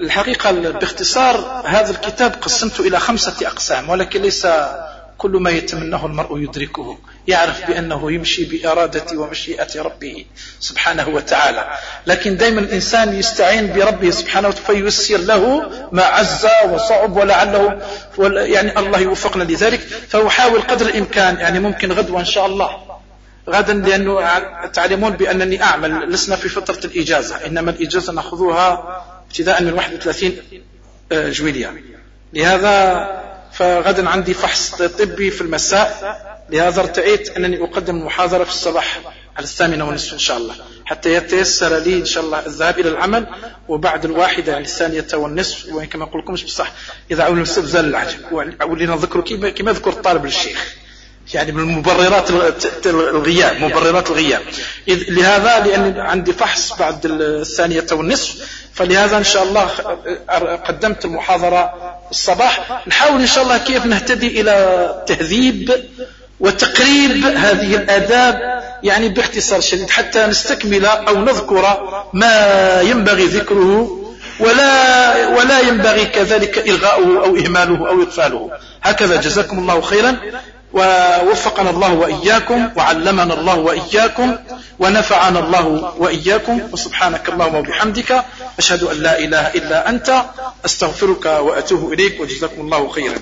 الحقيقة باختصار هذا الكتاب قسمته إلى خمسة أقسام ولكن ليس كل ما يتمناه المرء يدركه. يعرف بأنه يمشي بإرادة ومشيئة ربه سبحانه وتعالى. لكن دائما الإنسان يستعين بربه سبحانه وتعالى فييسر له ما عز وصعب ولعله يعني الله يوفقنا لذلك. فأحاول قدر الإمكان يعني ممكن غدوة إن شاء الله. غدا لأنه تعلمون بأنني أعمل لسنا في فترة الإجازة. إنما الإجازة نأخذها ابتداء من 31 آه، جويلية. لهذا فغدا عندي فحص طبي في المساء. لهذا ارتأيت أنني أقدم المحاضرة في الصباح على الثامنة والنصف إن شاء الله. حتى يتيسر لي إن شاء الله الذهاب إلى العمل وبعد الواحدة يعني الثانية والنصف وإن كما أقول لكمش بصح. إذا عاون السب زال العجب ولنا نذكر كما يذكر الطالب للشيخ. يعني من مبررات الغياب مبررات الغياب. لهذا لأن عندي فحص بعد الثانية والنصف فلهذا إن شاء الله قدمت المحاضرة الصباح. نحاول إن شاء الله كيف نهتدي إلى تهذيب وتقريب هذه الآداب يعني باختصار شديد حتى نستكمل أو نذكر ما ينبغي ذكره ولا ولا ينبغي كذلك إلغاؤه أو إهماله أو إغفاله. هكذا جزاكم الله خيرا. ووفقنا الله وإياكم وعلمنا الله وإياكم ونفعنا الله وإياكم وسبحانك اللهم وبحمدك أشهد أن لا إله إلا أنت أستغفرك وأتوب إليك وجزاكم الله خيرا.